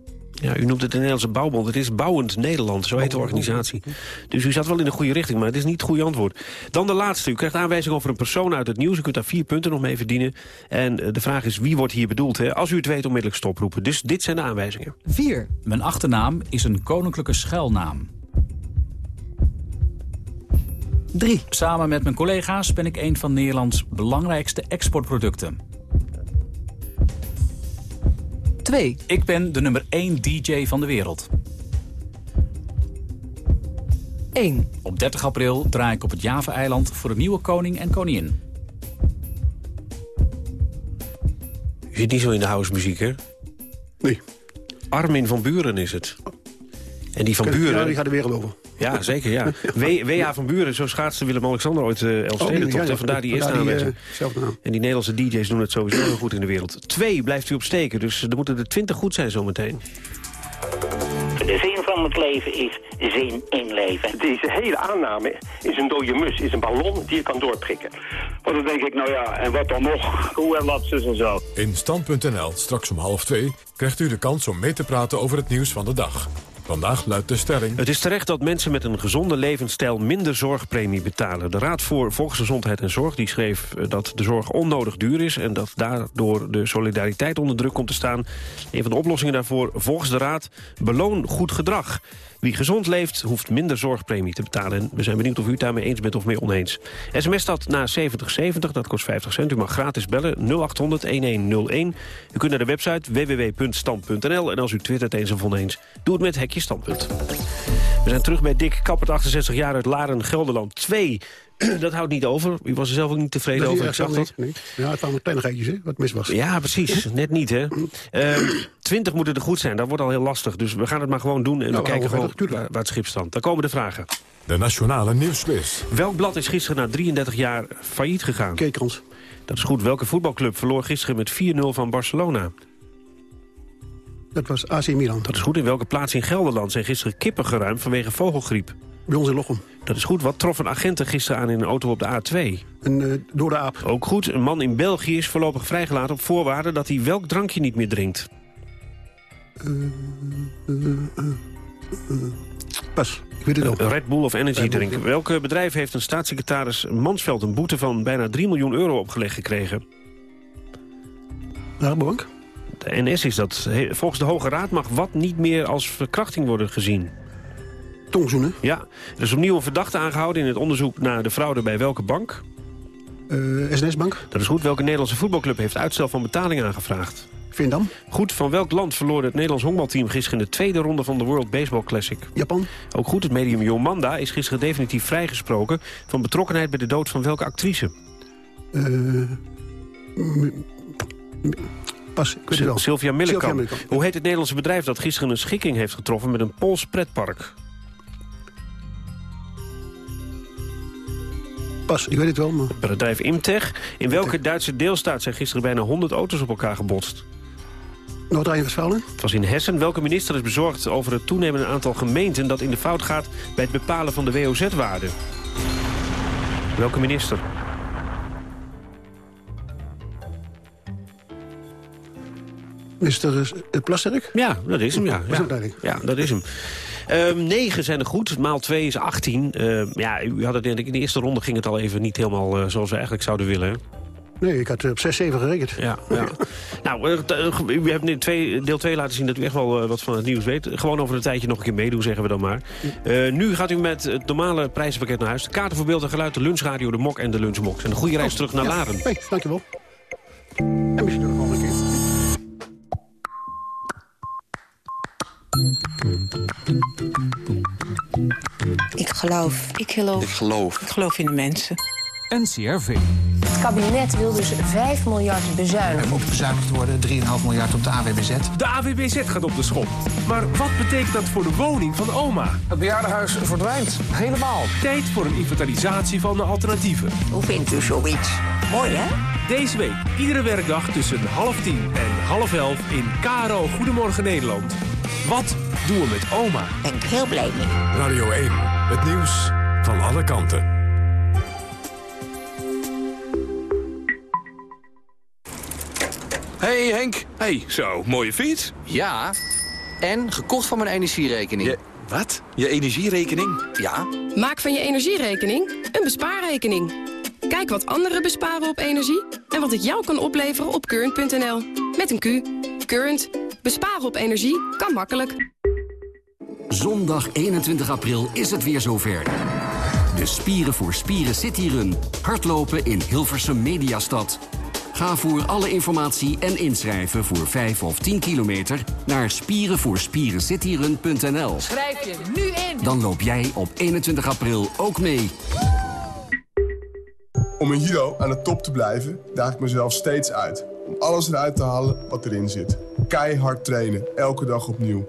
S18: Ja, u noemt het de Nederlandse Bouwbond. Het is Bouwend Nederland, zo heet de organisatie. Dus u zat wel in de goede richting, maar het is niet het goede antwoord. Dan de laatste. U krijgt aanwijzing over een persoon uit het nieuws. U kunt daar vier punten nog mee verdienen. En eh, de vraag is, wie wordt hier bedoeld? Hè? Als u het weet, onmiddellijk stoproepen. Dus dit zijn de aanwijzingen.
S43: 4. Mijn achternaam is een koninklijke schuilnaam. 3. Samen met mijn collega's ben ik een van Nederlands belangrijkste exportproducten. 2. Ik ben de nummer 1 DJ van de wereld. 1. Op 30 april draai ik op het Java-eiland voor een nieuwe koning en koningin.
S18: Je zit niet zo in de housemuziek, hè?
S35: Nee.
S18: Armin van Buren is het. En die van Buren...
S35: Ja, die gaat de wereld over.
S18: Ja, zeker, ja. W- W.H. van Buren, zo schaatste Willem-Alexander ooit uh, Elfsteden
S35: Oh, ja,
S18: tot.
S35: ja,
S18: En vandaar die eerste
S35: die,
S18: aanwijzing.
S35: eh.
S18: En die Nederlandse DJ's doen het sowieso heel goed in de wereld. Twee blijft u op steken, dus er moeten er twintig goed zijn zometeen.
S44: De zin van het leven is zin in leven.
S45: Deze hele aanname is een dode mus, is een ballon die je kan doorprikken.
S46: Want dan denk ik, nou ja, en wat dan nog? Hoe en wat, zus en zo.
S1: In Stand.nl, straks om half twee, krijgt u de kans om mee te praten over het nieuws van de dag. Vandaag luidt de stelling...
S18: Het is terecht dat mensen met een gezonde levensstijl minder zorgpremie betalen. De Raad voor Volksgezondheid en Zorg die schreef eh, dat de zorg onnodig duur is... en dat daardoor de solidariteit onder druk komt te staan. Een van de oplossingen daarvoor, volgens de Raad, beloon goed gedrag. Wie gezond leeft, hoeft minder zorgpremie te betalen. En we zijn benieuwd of u het daarmee eens bent of mee oneens. SMS dat na 7070, dat kost 50 cent. U mag gratis bellen 0800-1101. U kunt naar de website www.stand.nl. En als u twittert eens of oneens, doe het met Hekje Standpunt. We zijn terug bij Dick Kappert, 68 jaar uit Laren, Gelderland 2. [CLEARS THROAT] Dat houdt niet over. U was er zelf ook niet tevreden over, ik zag dat.
S35: Nee. Ja, het waren kleinigheidjes, hè, wat mis was.
S18: Ja, precies. Net niet, hè. Ehm 20 moeten er goed zijn. Dat wordt al heel lastig. Dus we gaan het maar gewoon doen. En
S35: Nou,
S18: we kijken
S35: we
S18: gewoon waar, waar het schip staat. Daar komen de vragen.
S1: De Nationale Nieuwsquiz.
S18: Welk blad is gisteren na 33 jaar failliet gegaan?
S35: Kekans.
S18: Dat is goed. Welke voetbalclub verloor gisteren met 4-0 van Barcelona?
S35: Dat was AC Milan.
S18: Dat is goed. In welke plaats in Gelderland zijn gisteren kippen geruimd vanwege vogelgriep?
S35: Bij ons in Lochem.
S18: Dat is goed. Wat trof een agenten gisteren aan in een auto op de A2?
S35: Een uh, door de aap.
S18: Ook goed. Een man in België is voorlopig vrijgelaten op voorwaarde dat hij welk drankje niet meer drinkt.
S35: Pas, ik weet het ook.
S18: Red Bull of Energy drink. Welk bedrijf heeft een staatssecretaris Mansveld een boete van bijna 3 miljoen euro opgelegd gekregen?
S35: Rabobank.
S18: De NS is dat. Volgens de Hoge Raad mag wat niet meer als verkrachting worden gezien.
S35: Tongzoenen?
S18: Ja. Er is opnieuw een verdachte aangehouden in het onderzoek naar de fraude bij welke bank?
S35: Uh, SNS-bank.
S18: Dat is goed. Welke Nederlandse voetbalclub heeft uitstel van betaling aangevraagd?
S35: Vindam.
S18: Goed. Van welk land verloor het Nederlands honkbalteam gisteren in de tweede ronde van de World Baseball Classic?
S35: Japan.
S18: Ook goed. Het medium Jomanda is gisteren definitief vrijgesproken van betrokkenheid bij de dood van welke actrice?
S35: Uh, pas, ik weet het wel.
S18: Sylvia Millikamp. Hoe heet het Nederlandse bedrijf dat gisteren een schikking heeft getroffen met een Pools pretpark?
S35: Pas, ik weet het wel, maar...
S18: Bedrijf Imtech. In welke Duitse deelstaat zijn gisteren bijna 100 auto's op elkaar gebotst?
S35: Noord-Rijn-Westfalen.
S18: Het was in Hessen. Welke minister is bezorgd over het toenemende aantal gemeenten... dat in de fout gaat bij het bepalen van de WOZ-waarde? Welke minister?
S35: Minister Plasterk?
S18: Ja, dat is hem, ja.
S35: ja
S18: dat is hem. Um, 9 zijn er goed, maal 2 is 18. Uh, ja, u had het denk ik, in de eerste ronde ging het al even niet helemaal uh, zoals we eigenlijk zouden willen. Hè?
S35: Nee, ik had op 6, 7 gerekend.
S18: Ja, ja. [LAUGHS] nou, uh, u hebt in twee, deel 2 laten zien dat u echt wel wat van het nieuws weet. Gewoon over een tijdje nog een keer meedoen, zeggen we dan maar. nu gaat u met het normale prijzenpakket naar huis. De kaarten voor beeld en geluid, de lunchradio, de mok en de lunchbox. En een goede reis terug naar
S35: ja.
S18: Laren.
S35: Hey, dankjewel. En misschien nog een keer.
S40: Ik geloof.
S47: Ik geloof. Ik geloof.
S40: Ik geloof in de mensen.
S47: NCRV.
S48: Het kabinet wil dus 5 miljard bezuinigen.
S47: Er moet bezuinigd worden, 3,5 miljard op de AWBZ.
S49: De AWBZ gaat op de schop. Maar wat betekent dat voor de woning van oma?
S47: Het bejaardenhuis verdwijnt. Helemaal.
S49: Tijd voor een inventarisatie van de alternatieven.
S40: Hoe vindt u zoiets? Mooi, hè?
S49: Deze week, iedere werkdag tussen half tien en half elf in KRO Goedemorgen Nederland. Wat doen we met oma?
S40: Ben ik heel blij mee.
S1: Radio 1, het nieuws van alle kanten.
S50: Hey Henk. Hey, zo, mooie fiets. Ja, en gekocht van mijn energierekening. Je, wat? Je energierekening? Ja.
S51: Maak van je energierekening een bespaarrekening. Kijk wat anderen besparen op energie en wat het jou kan opleveren op current.nl. Met een Q. Current. Besparen op energie kan makkelijk.
S52: Zondag 21 april is het weer zover. De Spieren voor Spieren City Run. Hardlopen in Hilversum Mediastad. Ga voor alle informatie en inschrijven voor 5 of 10 kilometer naar spierenvoorspierencityrun.nl.
S48: Schrijf je nu in.
S52: Dan loop jij op 21 april ook mee.
S53: Om in judo aan de top te blijven, daag ik mezelf steeds uit.
S54: om alles eruit te halen wat erin zit. Keihard trainen, elke dag opnieuw.